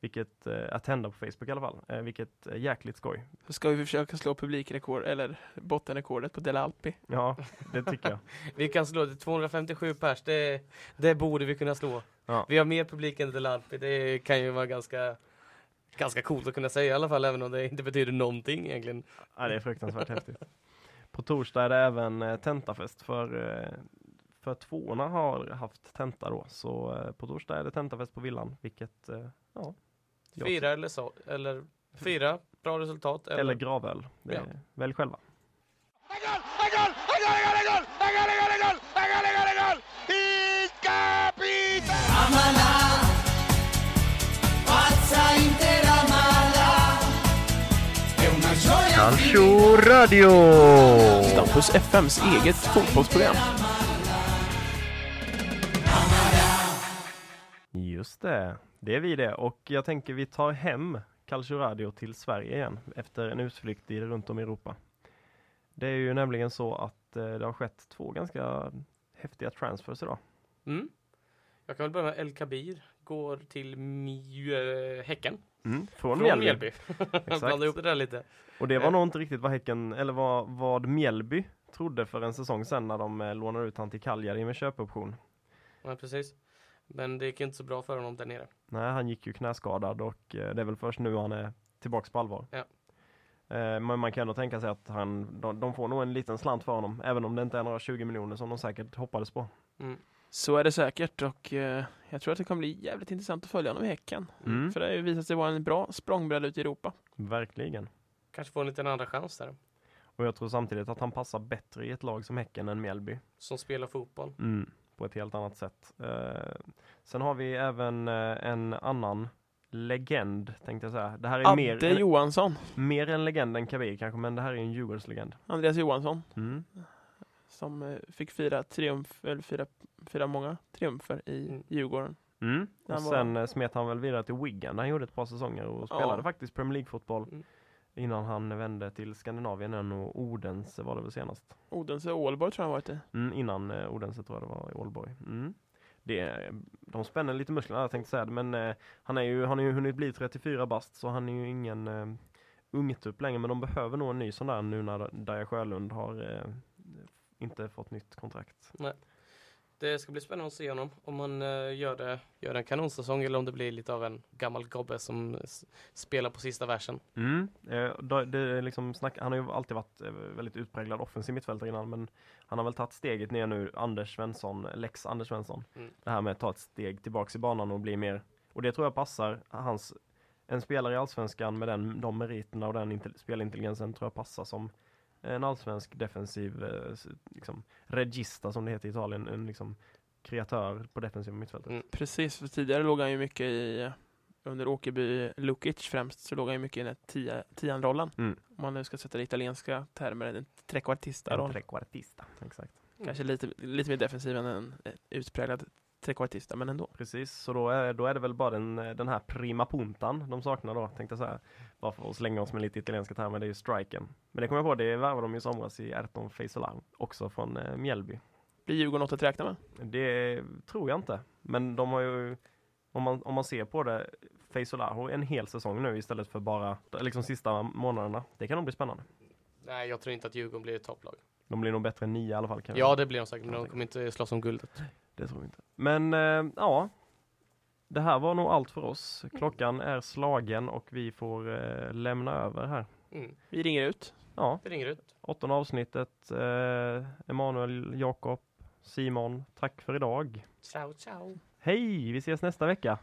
[SPEAKER 1] Vilket eh, att hända på Facebook i alla fall. Eh, vilket är jäkligt skoj.
[SPEAKER 2] Ska vi försöka slå publikrekord eller bottenrekordet på Dela Alpi.
[SPEAKER 1] Ja, det tycker jag. [LAUGHS]
[SPEAKER 3] Vi kan slå det 257 pers, det, det borde vi kunna slå.
[SPEAKER 1] Ja.
[SPEAKER 3] Vi har mer publik än Delarpi, det kan ju vara ganska Ganska coolt att kunna säga i alla fall, även om det inte betyder någonting egentligen.
[SPEAKER 1] Ja, det är fruktansvärt häftigt. På torsdag är det även eh, tentafest för, eh, för tvåorna har haft tenta då. Så eh, på torsdag är det tentafest på villan, vilket, eh, ja.
[SPEAKER 3] Fyra eller så, eller fyra, bra resultat. Eller,
[SPEAKER 1] Eller gravöl. Det
[SPEAKER 3] Ja.
[SPEAKER 1] är, Välj själva. Calcio Radio!
[SPEAKER 2] Stampus FMs eget fotbollsprogram.
[SPEAKER 1] Just det, det är vi det. Och jag tänker vi tar hem Calcio Radio till Sverige igen efter en utflykt i runt om i Europa. Det är ju nämligen så att eh, det har skett två ganska häftiga transfers idag.
[SPEAKER 3] Mm. Jag kan väl börja med El Kabir, går till Mjö- Häcken.
[SPEAKER 1] Mm, från
[SPEAKER 3] Från
[SPEAKER 1] Mjällby.
[SPEAKER 3] Mjällby. [LAUGHS] Blandade ihop det där lite.
[SPEAKER 1] Och det var
[SPEAKER 3] Eh.
[SPEAKER 1] nog inte riktigt vad Häcken, eller vad, vad Mjällby trodde för en säsong sedan när de eh, lånade ut han till Cagliari med köpoption.
[SPEAKER 3] Ja, precis. Men det gick inte så bra för honom där nere.
[SPEAKER 1] Nej, han gick ju knäskadad och eh, det är väl först nu han är tillbaks på allvar.
[SPEAKER 3] Ja.
[SPEAKER 1] Eh, Men man kan ändå tänka sig att han, de, de får nog en liten slant för honom, även om det inte är några 20 miljoner som de säkert hoppades på.
[SPEAKER 3] Mm.
[SPEAKER 2] Så är det säkert och eh, jag tror att det kommer bli jävligt intressant att följa honom i Häcken.
[SPEAKER 1] Mm.
[SPEAKER 2] För det har ju visat sig vara en bra språngbredd ut i Europa.
[SPEAKER 1] Verkligen.
[SPEAKER 3] Kanske får en liten andra chans där.
[SPEAKER 1] Och jag tror samtidigt att han passar bättre i ett lag som Häcken än Mjällby.
[SPEAKER 3] Som spelar fotboll.
[SPEAKER 1] Mm, på ett helt annat sätt. Eh, sen har vi även eh, en annan legend, tänkte jag säga. Det här är
[SPEAKER 2] Adde
[SPEAKER 1] mer, en,
[SPEAKER 2] Johansson.
[SPEAKER 1] mer en legend än Kabir kanske, men det här är en Djurgårdslegend.
[SPEAKER 2] Andreas Johansson.
[SPEAKER 1] Mm.
[SPEAKER 2] Som eh, fick fira triumf, eller fira, fira många triumfer i
[SPEAKER 3] Mm.
[SPEAKER 2] Djurgården.
[SPEAKER 1] Mm. Och
[SPEAKER 2] var-
[SPEAKER 1] sen eh, smet han väl vidare till Wigan. där Han gjorde ett par säsonger och spelade
[SPEAKER 2] Ja.
[SPEAKER 1] faktiskt Premier League-fotboll
[SPEAKER 3] Mm.
[SPEAKER 1] Innan han vände till Skandinavien än och Odense var det väl senast.
[SPEAKER 2] Odense och Ålborg tror jag varit i.
[SPEAKER 1] Mm, innan eh, Odense tror jag det var i Ålborg. Mm. Det, är- de spänner lite musklerna, jag tänkte säga det, men eh, han, är ju, han har ju hunnit bli 34 bast så han är ju ingen eh, ungtupp längre, men de behöver nog en ny sån där nu när Daja Sjölund har eh, inte fått nytt kontrakt.
[SPEAKER 3] Det ska bli spännande att se honom. Om han eh, gör, det, gör en kanonsäsong eller om det blir lite av en gammal gobbe som spelar på sista versen.
[SPEAKER 1] Mm. Eh, liksom snack, han har ju alltid varit eh, väldigt utpräglad offensiv mittfältare innan, men han har väl tagit steget ner nu, Anders Svensson, Lex Anders Svensson.
[SPEAKER 3] Mm.
[SPEAKER 1] Det här med att ta ett steg tillbaks i banan och bli mer, och det tror jag passar hans, en spelare i Allsvenskan med den, de meriterna och den inte, spelintelligensen tror jag passar som en allsvensk defensiv, eh, liksom, regista som det heter i Italien, en liksom kreatör på defensiva mittfältet.
[SPEAKER 3] Mm.
[SPEAKER 2] Precis, för tidigare låg han ju mycket i under Åkerby Lukic främst så låg han ju mycket i den tia, tian-rollen.
[SPEAKER 1] Mm.
[SPEAKER 2] Om man nu ska sätta det italienska termer, en trekvartista-roll.
[SPEAKER 1] En trekvartista, exakt.
[SPEAKER 2] Kanske lite, lite mer defensiv än en eh, utpräglad trekvartista, men ändå.
[SPEAKER 1] Precis, så då är, då är det väl bara den, den här prima puntan de saknar då, tänkte jag säga. Bara för att slänga oss med lite italienska termer, det är ju striken. Men det kommer jag på, det värvade de i somras i Erton Feisolar, också från eh, Mjällby.
[SPEAKER 2] Blir Djurgården något att räkna med?
[SPEAKER 1] Det tror jag inte, men de har ju, om man, om man ser på det, Feisolar har en hel säsong nu istället för bara liksom sista månaderna. Det kan nog bli spännande.
[SPEAKER 3] Nej, jag tror inte att Djurgården blir ett topplag.
[SPEAKER 1] De blir nog bättre än nio i alla fall. Kan
[SPEAKER 3] Ja, det blir de säkert, men de kommer inte slåss om guldet.
[SPEAKER 1] Det tror jag inte. Men eh, ja, det här var nog allt för oss. Klockan är slagen och vi får eh, lämna över här.
[SPEAKER 3] Mm.
[SPEAKER 2] Vi ringer ut.
[SPEAKER 1] Ja,
[SPEAKER 3] Vi ringer ut.
[SPEAKER 1] åttonde avsnittet. Eh, Emanuel, Jakob, Simon, tack för idag.
[SPEAKER 3] Ciao, ciao.
[SPEAKER 1] Hej, vi ses nästa vecka.